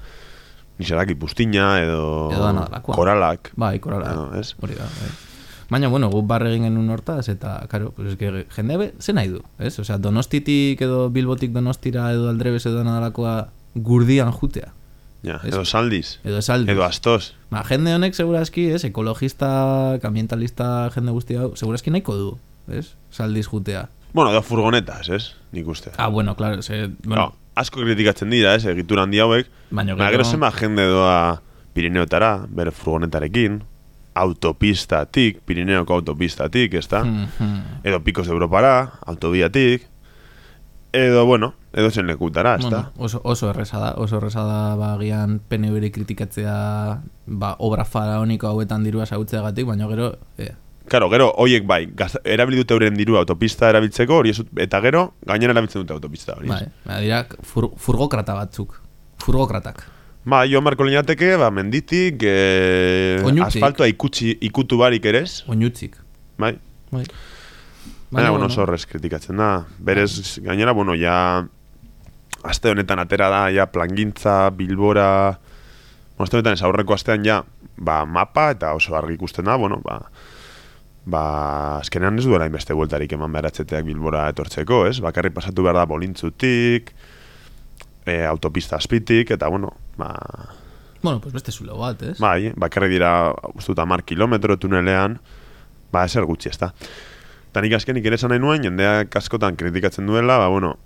nixerak ipustina, edo, Edo koralak, Bai, korala. Edo, ez? Hori da, bai. Baina, bueno, gu barre egin genuen hortaz, eta, karo, pues es que jende be, ze nahi du, ez? Osea, donostitik edo bilbotik donostira edo aldrebes edo nadalakoa gurdian jutea. ja, Ez? edo saldiz, Edo esaldi. edo astos, Ba, jende honek segurazki, ez, ekologista, ambientalista jende guzti hau, segurazki nahiko du, ez? Saldiz jutea. Bueno, edo furgonetas, ez? Nik uste. Ah, bueno, claro, ze, bueno, No, asko kritikatzen dira, ez, egitura handi hauek, baina Ba, gero zenba jende doa Pirineotara, bere furgonetarekin, autopistatik, Pirineoko autopistatik, ez da? Hmm, hmm. Edo Picos de Europara, autobiatik, edo, bueno, edo zen lekutara, ez da? Bueno, oso, oso erresa da, oso erresa da ba, agian PNV kritikatzea ba, obra faraoniko hauetan dirua sautzeagatik, baina gero, eh, Karo, gero, hoiek bai, gazta, erabili dute euren diru autopista erabiltzeko, hori ez, dut- eta gero, gainera erabiltzen dute autopista hori. bai, ba, dira fur, furgokrata batzuk, furgokratak. Ba, joan marko lineateke, ba, menditik, e, asfaltoa ikutsi, ikutu barik ere ez, Oinutzik. bai? Bai. Baina, bueno, oso horrez kritikatzen da. Berez, gainera, bueno, ja... Aste honetan atera da, ja, plangintza, bilbora... Bueno, aste honetan ez aurreko astean, ja, ba, mapa, eta oso argi ikusten da, bueno, ba... Ba, azkenean ez duela inbeste bueltarik eman beratzeteak bilbora etortzeko, ez? Bakarri pasatu behar da bolintzutik, e, autopista azpitik, eta, bueno, ba... Bueno, pues beste zulo bat, ez? Bai, bakarri dira, uste dut, amar kilometro tunelean, ba, eser gutxi, ez da. Eta nik azkenik ere esan nahi nuen, jendeak askotan kritikatzen duela, ba, bueno,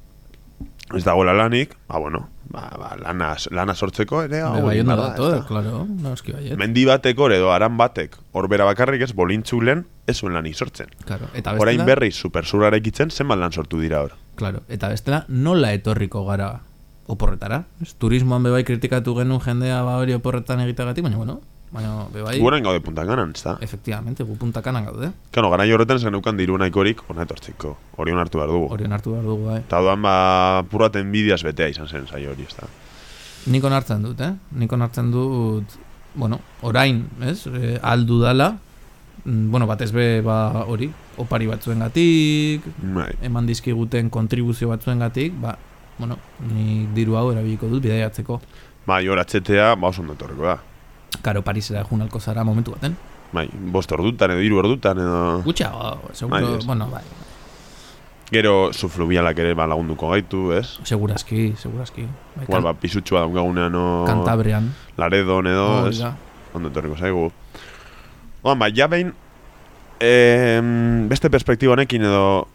ez dagoela lanik, ba, bueno, ba, ba, lana, lana sortzeko ere, hau bai, da, da, ez da. claro, noski baiet. Mendi batek edo aran batek, horbera bakarrik ez, bolintzulen, ez zuen lanik sortzen. Claro, eta bestela, Orain berri supersura ikitzen, zenbat lan sortu dira hor. claro, eta bestela nola etorriko gara oporretara? Ez, turismoan bebai kritikatu genuen jendea ba hori oporretan egiteagatik, baina bueno, baina bebai, Gu orain gaude puntan ganan, ez da? efectivamente, gu puntakanan gaude. Kano, gara horretan zen neukan diru nahikorik, hona etortzeko. Hori onartu behar dugu. Hori onartu behar dugu, bai. Eta duan, ba, purraten bidiaz betea izan zen saio hori, ez da? Nik onartzen dut, eh? Nik onartzen dut, bueno, orain, ez? E, aldu dala, mm, bueno, batez be, ba, hori, opari batzuengatik, Bai. eman dizkiguten kontribuzio batzuengatik, ba, bueno, nik diru hau erabiliko dut bidaiatzeko. Bai, hor atzetea, ba, oso ondo etorriko da. Karo, Parisera junalko zara momentu baten. Bai, bost ordutan edo hiru ordutan edo... Gutxiago, seguro, Bai, bueno, bai, Gero, zu fluvialak ere ba, lagunduko gaitu, ez? segurazki, segurazki. Bai, Igual, ba, pisutxua daukagunean o... Kantabrian. Laredon edo, Hori ez? Ondo etorriko zaigu. Oan, ba, ja behin... em, beste perspektiba honekin edo...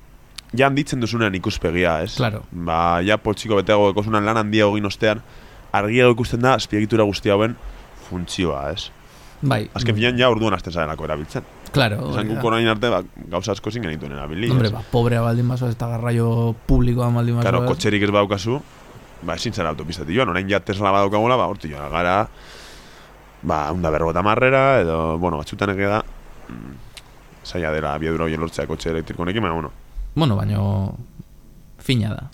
Ja handitzen duzunean ikuspegia, ez? Claro. Ba, ja poltsiko beteago ekosunan lan handiago egin ostean, argiago ikusten da, azpiegitura guzti hauen funtzioa, ez? Bai, Azken finean ja orduan hasten zarelako erabiltzen. claro. Esan hori guk orain arte, ba, gauza asko zin genituen erabili. Hombre, ba, pobrea baldin bazo, ez da garraio publikoa baldin bazo. Claro, kotxerik ez badaukazu, ba, ezin zara autopistatik joan, orain ja Tesla badaukagula, ba, horti joan gara, ba, unda berrogota marrera, edo, bueno, batxutan ege da, mm, zaila dela abiadura horien lortzea kotxe elektriko honekin, baina, bueno, Bueno, baino fina da.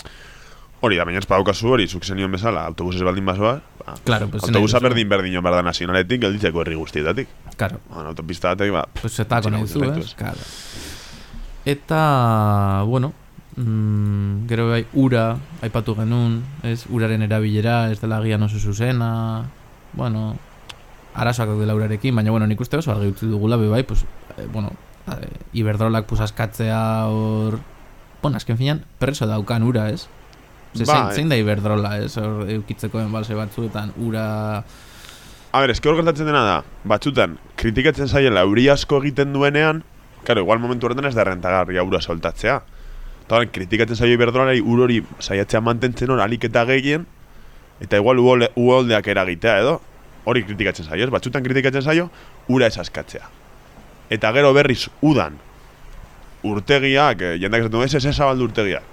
hori da, baina ez badaukazu hori, zuk zenion bezala, autobuses baldin bazoa, ba, Claro, pues autobusa nahi duzu. berdin berdin joan behar da nazionaletik, gelditzeko herri guztietatik. Claro, Bueno, autopista batek, ba, pues nahi Etxera duzu, ez? Claro. Eta, bueno, mm, gero bai, ura, aipatu genuen, ez? Uraren erabilera, ez dela agian oso zuzena, bueno, arazoak daudela urarekin, baina, bueno, nik uste oso argi utzi dugula, be bai, pues, eh, bueno, eh, iberdrolak pues askatzea hor, bueno, azken finan, preso daukan ura, ez? Ze, zein, Bai. zein da iberdrola, ez? Hor eukitzeko enbalse batzuetan ura... A ber, eske hor gertatzen dena da, batzutan, kritikatzen zaiela euri asko egiten duenean, Karo, igual momentu horretan ez da rentagarria ura soltatzea. Eta kritikatzen zaio iberdrolari ur hori saiatzea mantentzen hor alik eta gehien, eta igual uholde- uholdeak eragitea edo, hori kritikatzen zaio, ez? Batzutan kritikatzen zaio, ura ez askatzea. Eta gero berriz, udan, urtegiak, eh, jendak esaten du, ez ez zabaldu urtegiak.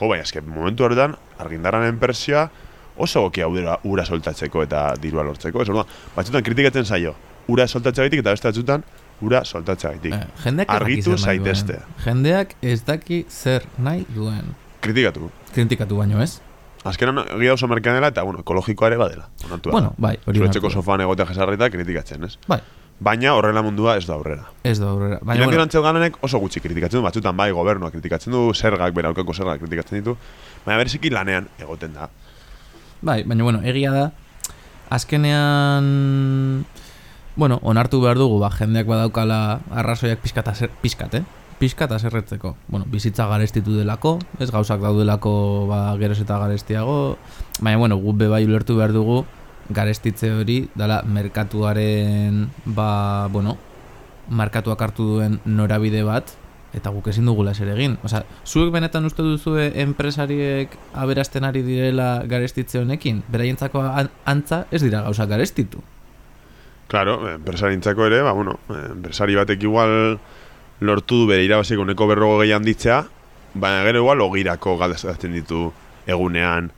Jo, baina, eske, momentu horretan, argindarranen persia oso gokia ura, ura soltatzeko eta dirua lortzeko. Ez orduan, batzutan kritikatzen zaio, ura soltatzeagaitik eta beste batzutan, ura soltatzeagaitik. Eh, jendeak Argitu duen. zaitezte. Jendeak ez daki zer nahi duen. Kritikatu. Kritikatu baino ez? Azkenan, egia oso merkean dela eta, bueno, ekologikoa ere badela. Onartua Bueno, bai, hori da. sofaan egotea jesarrita kritikatzen, ez? Bai, Baina horrela mundua ez da aurrera. ez da aurrera. Baina, Baina bueno, galanek oso gutxi kritikatzen du, batzutan bai gobernua kritikatzen du, zergak, bera aurkako zergak kritikatzen ditu, baina bereziki lanean egoten da. bai, baina bueno, egia da, azkenean, bueno, onartu behar dugu, ba, jendeak badaukala arrazoiak pizkata zer, pizkat, eh? Pizkata zerretzeko. Bueno, bizitza garestitu delako, ez gauzak daudelako ba, geroz eta garestiago, baina bueno, gu be bai ulertu behar dugu, garestitze hori, dala, merkatuaren, ba, bueno, markatuak hartu duen norabide bat, eta guk ezin dugula zer egin. Osea, zuek benetan uste duzue enpresariek aberasten ari direla garestitze honekin? Beraientzako an- antza ez dira gauzak garestitu. Claro, enpresarintzako ere, ba, bueno, enpresari batek igual lortu du bere irabaziko uneko berrogo gehi handitzea, baina gero igual ogirako galdatzen ditu egunean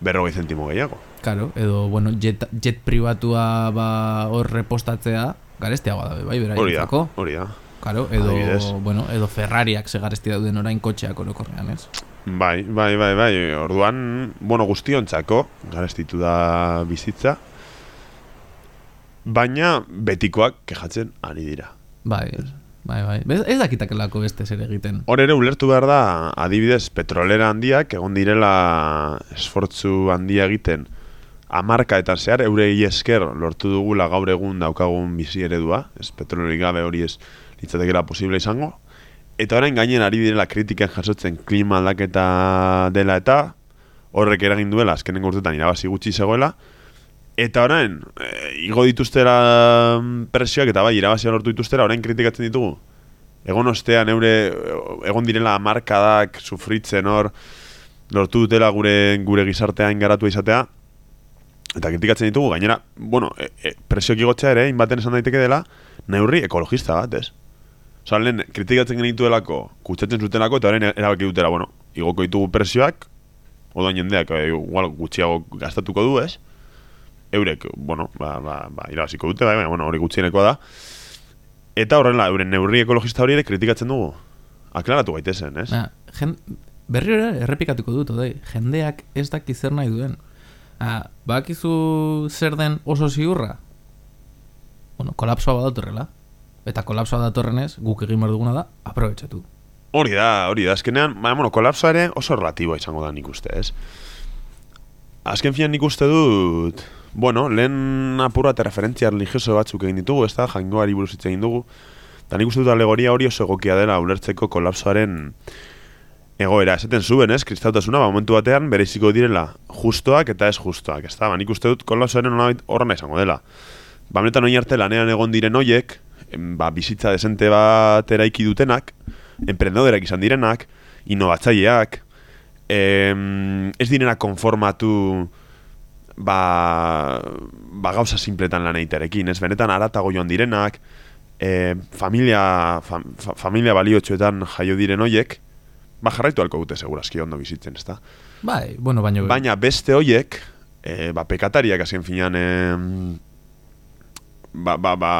berrogei zentimo gehiago. Claro, edo, bueno, jet, jet pribatua ba, hor repostatzea garestiagoa da, bai, Hori da, hori da. Claro, edo, Adibidez. bueno, edo Ferrariak ze garesti dauden orain kotxeak orokorrean, ez? Bai, bai, bai, bai, orduan, bueno, guztiontzako, garestitu da bizitza, baina betikoak kejatzen ari dira. Bai, bai, bai. Ez, ez dakitakelako beste zer egiten. Hor ere ulertu behar da, adibidez, petrolera handiak, egon direla esfortzu handia egiten, amarka eta zehar, eurei esker lortu dugula gaur egun daukagun bizi eredua, ez petrolerik gabe hori ez litzatekela posible izango, eta orain gainen ari direla kritiken jasotzen klima aldaketa dela eta horrek eragin duela azkenengo urtetan irabazi gutxi zegoela, eta orain, e, igo dituztera mm, presioak eta bai irabazia lortu dituztera, orain kritikatzen ditugu. Egon ostean eure, egon direla markadak sufritzen hor, lortu dutela gure, gure gizartean garatu izatea, eta kritikatzen ditugu, gainera, bueno, e, e, presioak igotzea ere, inbaten esan daiteke dela, neurri ekologista bat, ez? Osa, lehen, kritikatzen genituelako, kutsatzen zutelako, eta orain erabaki dutela, bueno, igoko ditugu presioak, odoan jendeak, e, igual, gutxiago gastatuko du, ez? Eurek, bueno, ba, ba, ba, irabaziko dute, bai, baina, bueno, hori gutxienekoa da. Eta horrela, euren neurri ekologista hori ere kritikatzen dugu. Aklaratu gaitezen, ez? Ja, jen, berri ere errepikatuko dut, odei, jendeak ez daki zer nahi duen. Ah, bakizu zer den oso ziurra? Bueno, kolapsoa badatorrela. Eta kolapsoa datorrenez, guk egin behar duguna da, aprobetxatu. Hori da, hori da, azkenean, baina, bueno, kolapsoa ere oso relatiboa izango da nik uste, ez? Azken finan nik uste dut, bueno, lehen apurra eta referentzia religioso batzuk egin ditugu, ez da, jaingoari buruz hitz egin dugu, eta nik uste dut alegoria hori oso egokia dela ulertzeko kolapsoaren egoera. Esaten zuen, ez, kristautasuna, ba, momentu batean, bereiziko direla justoak eta ez justoak, ez da, ba, nik uste dut kolapsoaren nolabait horrena izango dela. Ba, benetan oin arte lanean egon diren hoiek, ba, bizitza desente bat eraiki dutenak, emprendedoreak izan direnak, inovatzaileak, em, ez direna konformatu ba, ba gauza simpletan lan egitearekin, ez benetan aratago joan direnak, e, familia, fam, fa, familia baliotxoetan jaio diren hoiek, ba jarraitu halko dute segurazki ondo bizitzen, ezta? Bai, bueno, baina... Baina beste hoiek, e, ba pekatariak azken finean, em, ba, ba, ba,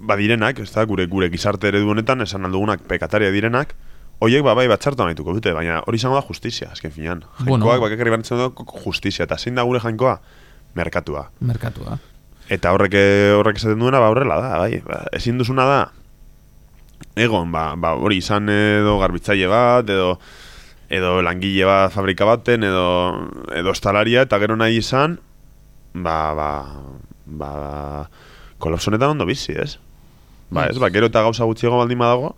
ba direnak, ez da, gure, gure gizarte eredu honetan, esan aldugunak pekataria direnak, Oiek ba bai batzartu amaituko dute, baina hori izango da justizia, azken finean. Jainkoak Bueno. bakakarri banatzen du justizia, eta zein da gure jainkoa? Merkatua. Merkatua. Eta horrek horrek esaten duena ba horrela da, bai. Ba, ezin duzuna da egon, ba, ba hori izan edo garbitzaile bat, edo edo langile bat fabrika baten, edo edo estalaria, eta gero nahi izan, ba, ba, ba, kolapsonetan ondo bizi, ez? Ba, ez, ba, gero eta gauza gutxiago baldin badago,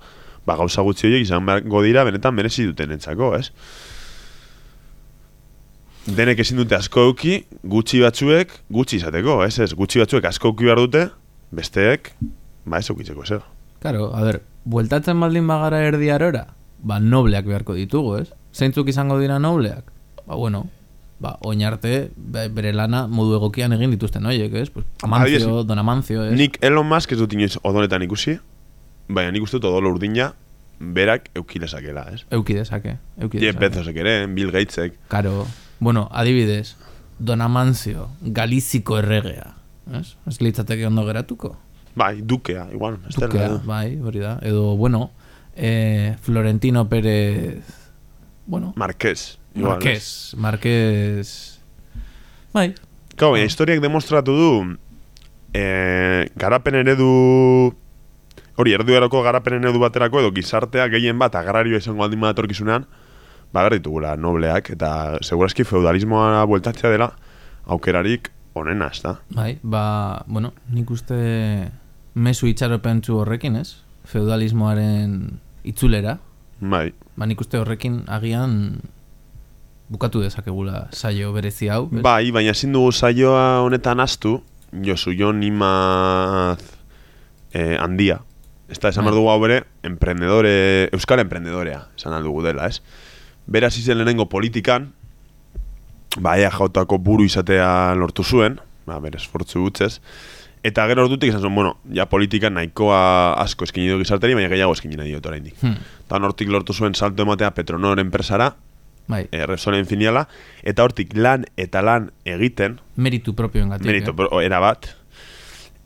ba, gauza gutxi horiek izan beharko dira benetan merezi duten entzako, ez? Denek ezin dute asko euki, gutxi batzuek gutxi izateko, ez ez? Gutxi batzuek asko euki behar dute, besteek, ba ez eukitzeko, ez Claro, a ver, bueltatzen baldin bagara erdi arora, ba, nobleak beharko ditugu, ez? Zeintzuk izango dira nobleak? Ba, bueno, ba, oin arte be- bere lana modu egokian egin dituzten oiek, ez? Pues, Amancio, Don Amancio, ez? Nik Elon Musk ez dut inoiz odonetan ikusi, baina nik uste dut odolo urdina berak eukilezakela, ez? Euki dezake, euki Jeff. Bezosek ere, Bill Gatesek. Karo, bueno, adibidez, Don Amancio, Galiziko erregea, ez? Ez litzateke ondo geratuko? Bai, dukea, igual. Dukea, edo. bai, hori da. Edo, bueno, eh, Florentino Pérez, bueno, Marquez. igual, ez? Marquez, Marquez, bai, Kau, baina historiak demostratu du eh, garapen eredu hori erdueroko garapen eredu baterako edo gizartea gehien bat agrario izango aldin badatorkizunean ba behar ditugula nobleak eta segurazki feudalismoa bueltatzea dela aukerarik onena, ez da? bai, ba, bueno, nik uste mesu itxaropentsu horrekin, ez? Feudalismoaren itzulera, Bai, ba, nik uste horrekin agian bukatu dezakegula saio berezi hau, ez? bai, baina ezin dugu saioa honetan astu Josu Jon Imaz eh, handia. Ez da, esan Bai. behar dugu hau bere, emprendedore, euskal emprendedorea, esan aldugu dela, ez? Beraz izen lehenengo politikan, ba, jautako buru izatea lortu zuen, ba, bere esfortzu gutzez, eta gero ordutik esan zuen, bueno, ja politikan nahikoa asko eskini du gizarteri, baina gehiago eskini nahi dut oraindik. Hmm, Eta hortik lortu zuen salto ematea Petronor enpresara, bai, e, Repsolen filiala, eta hortik lan eta lan egiten, meritu propioengatik, merito eh? pro- era bat.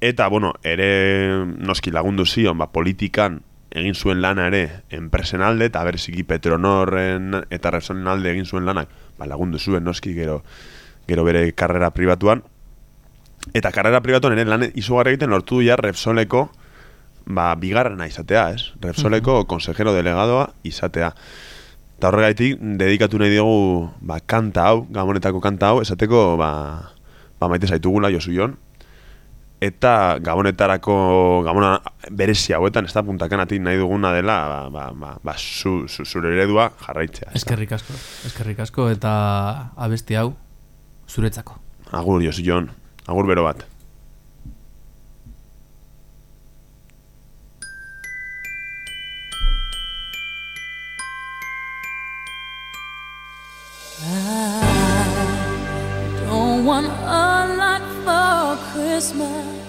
Eta, bueno, ere noski lagundu zion, ba, politikan egin zuen lana ere enpresen alde, eta bereziki Petronorren eta Repsolen alde egin zuen lanak, ba, lagundu zuen noski gero, gero bere karrera pribatuan. Eta karrera pribatuan ere lan izugarri egiten lortu ja Repsoleko ba, bigarrena izatea, ez? Repsoleko consejero delegadoa izatea. Eta horregaitik, dedikatu nahi diogu ba, kanta hau, gabonetako kanta hau, esateko ba, ba maite zaitugula Josu Jon. Eta gabonetarako, gabona berezi hauetan, ez da puntakanatik nahi duguna dela, ba, ba, ba, ba zu, zu, zure eredua jarraitzea. Eskerrik asko, eskerrik asko eta abesti hau zuretzako. Agur, Josu Jon. Agur bero bat. Don't want a lot for Christmas.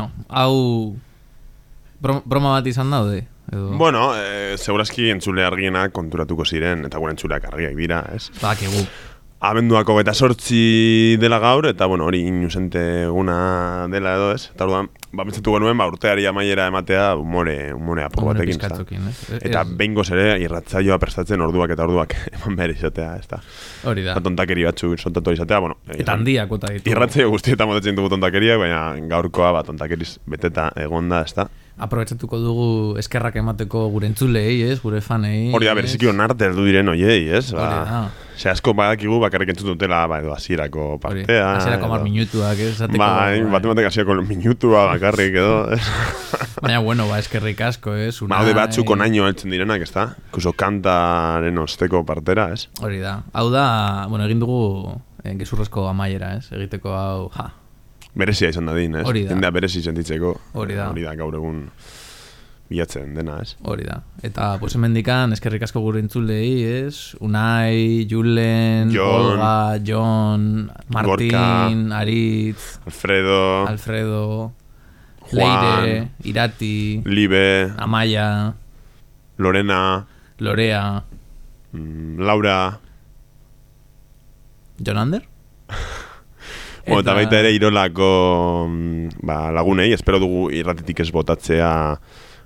Bueno, hau bro- broma bat izan daude. Edo, Bueno, e, segurazki entzule argiena konturatuko ziren, eta gure entzuleak argiak dira, ez? Bakigu. Abenduako eta sortzi dela gaur, eta bueno, hori inusente eguna dela edo, ez? Eta orduan, ba, pentsatu genuen, ba, urteari amaiera ematea umore, umore apur batekin, ez? Eta Ez- behingoz ere, irratzaioa prestatzen orduak eta orduak eman behar izatea, ez da? Hori da. Eta tontakeri batzu sontatu izatea, bueno. Eta handiak ota ditu. Irratzaio guztietan motetzen dugu tontakeriak, baina gaurkoa ba, tontakeriz beteta egonda, ez da? Aprobetsatuko dugu eskerrak emateko gure entzulei, ez? Gure fanei. Hori da, ez? bereziki onarte heldu diren oiei, ez? Hori da. Ze asko badakigu bakarrik entzun dutela, ba, edo hasierako Hori, partea. hasierako edo- minutuak, ez? Esateko, Bai, bat ematek hasierako minutua bakarrik edo. Baina, bueno, ba, eskerrik asko, ez? Unai- Baude batzuk onaino heltzen direnak, ez da? Kuso kantaren osteko partera, ez? Hori da. Hau da, bueno, egin dugu eh, gezurrezko amaiera, ez? Egiteko hau, ja. Berezia izan da din, ez? Hori da. Jendea berezi sentitzeko. Hori da. Hori da, gaur egun bilatzen dena, ez? Hori da. Eta, pues, hemendikan eskerrik asko gure entzulei, ez? Unai, Julen, Jon, Olga, Jon, Martin, Gorka. Aritz, Alfredo, Alfredo, Juan. Leire, Irati, Libe, Amaya, Lorena, Lorea, mm, Laura, Jon Ander? Bueno, eta baita ere irolako mm, ba, lagunei, espero dugu irratitik ez botatzea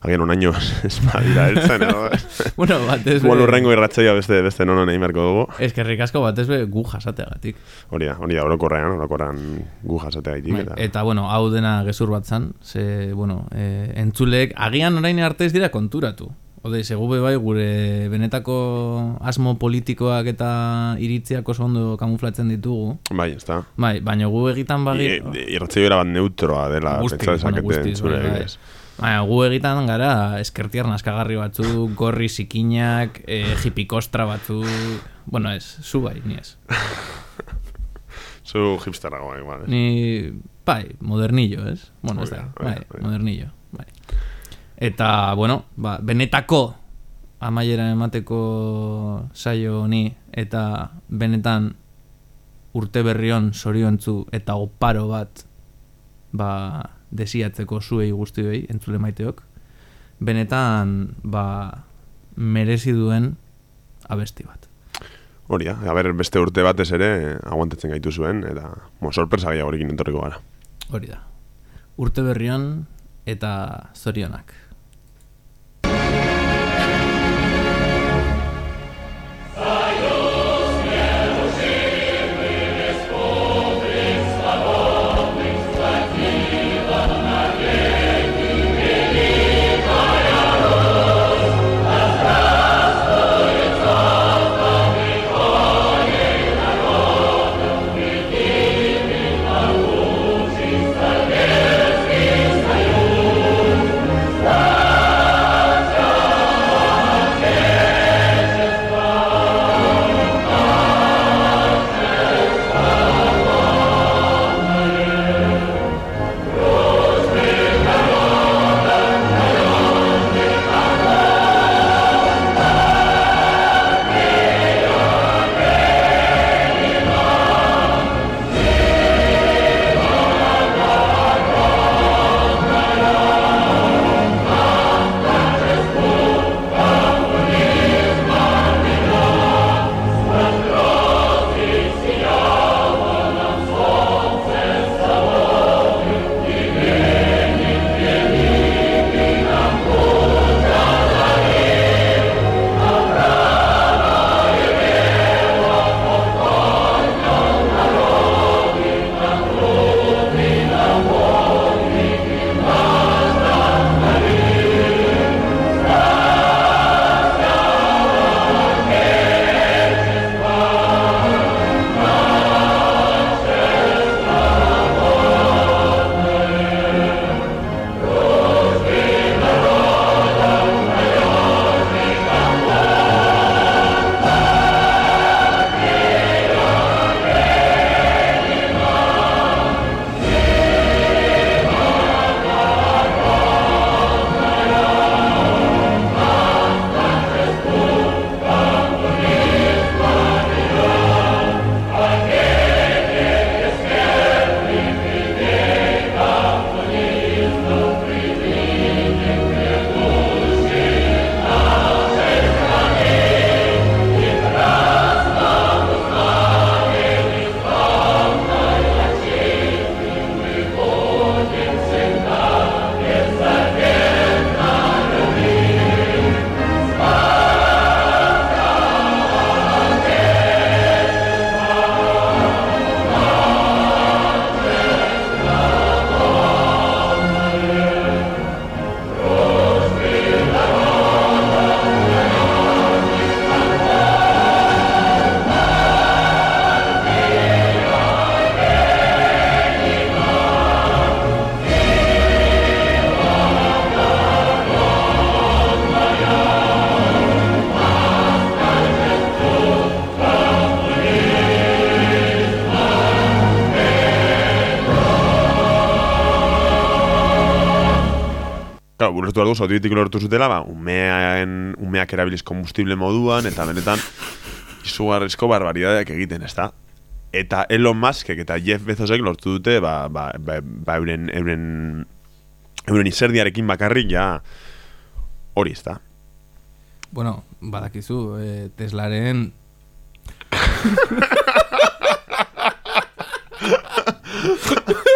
agian onaino ez badira heltzen, edo. Bueno, batez be... Urrengo irratzaia beste, beste nono nahi merko dugu. Eskerrik asko batez be gu jasateagatik. Hori da, hori da, orokorrean, orokorrean gu jasatea gaitik. Bai, Eta, eta, bueno, hau dena gezur bat zan, ze, bueno, e, entzulek, agian orain arte ez dira konturatu. Ode, segube bai, gure benetako asmo politikoak eta iritziak oso ondo kamuflatzen ditugu. bai, ez da. Bai, baina gu egitan bagi... Irratzaioa bat neutroa dela, pentsa bueno, dezakete guztiz, entzule, bai, bai. Baina gu egitan gara eskertiar naskagarri batzuk, gorri zikinak, e, hipikostra batzuk... Bueno, ez, zu bai, ni ez. Zu hipsterragoa, igual. Ni, bai, modernillo, ez? Bueno, ez da, bai, modernillo. Eta, bueno, ba, benetako amaiera emateko saio honi eta benetan urte berrion zoriontzu eta oparo bat ba, desiatzeko zuei guztioi, entzule maiteok, benetan ba, merezi duen abesti bat. Hori da, a ber, beste urte batez ere aguantatzen gaitu zuen, eta mo, sorpresa gehiagorekin etorriko gara. Hori da. Urte berrion eta zorionak. lortu algo, autobitiko lortu zutela, ba, umean, umeak erabiliz kombustible moduan, eta benetan izugarrizko barbaridadeak egiten, ez da? Eta Elon Muskek eta Jeff Bezosek lortu dute, ba, ba, ba, ba euren, euren, euren izerdiarekin bakarrik, ja, hori, ez da? Bueno, badakizu, eh, Teslaren...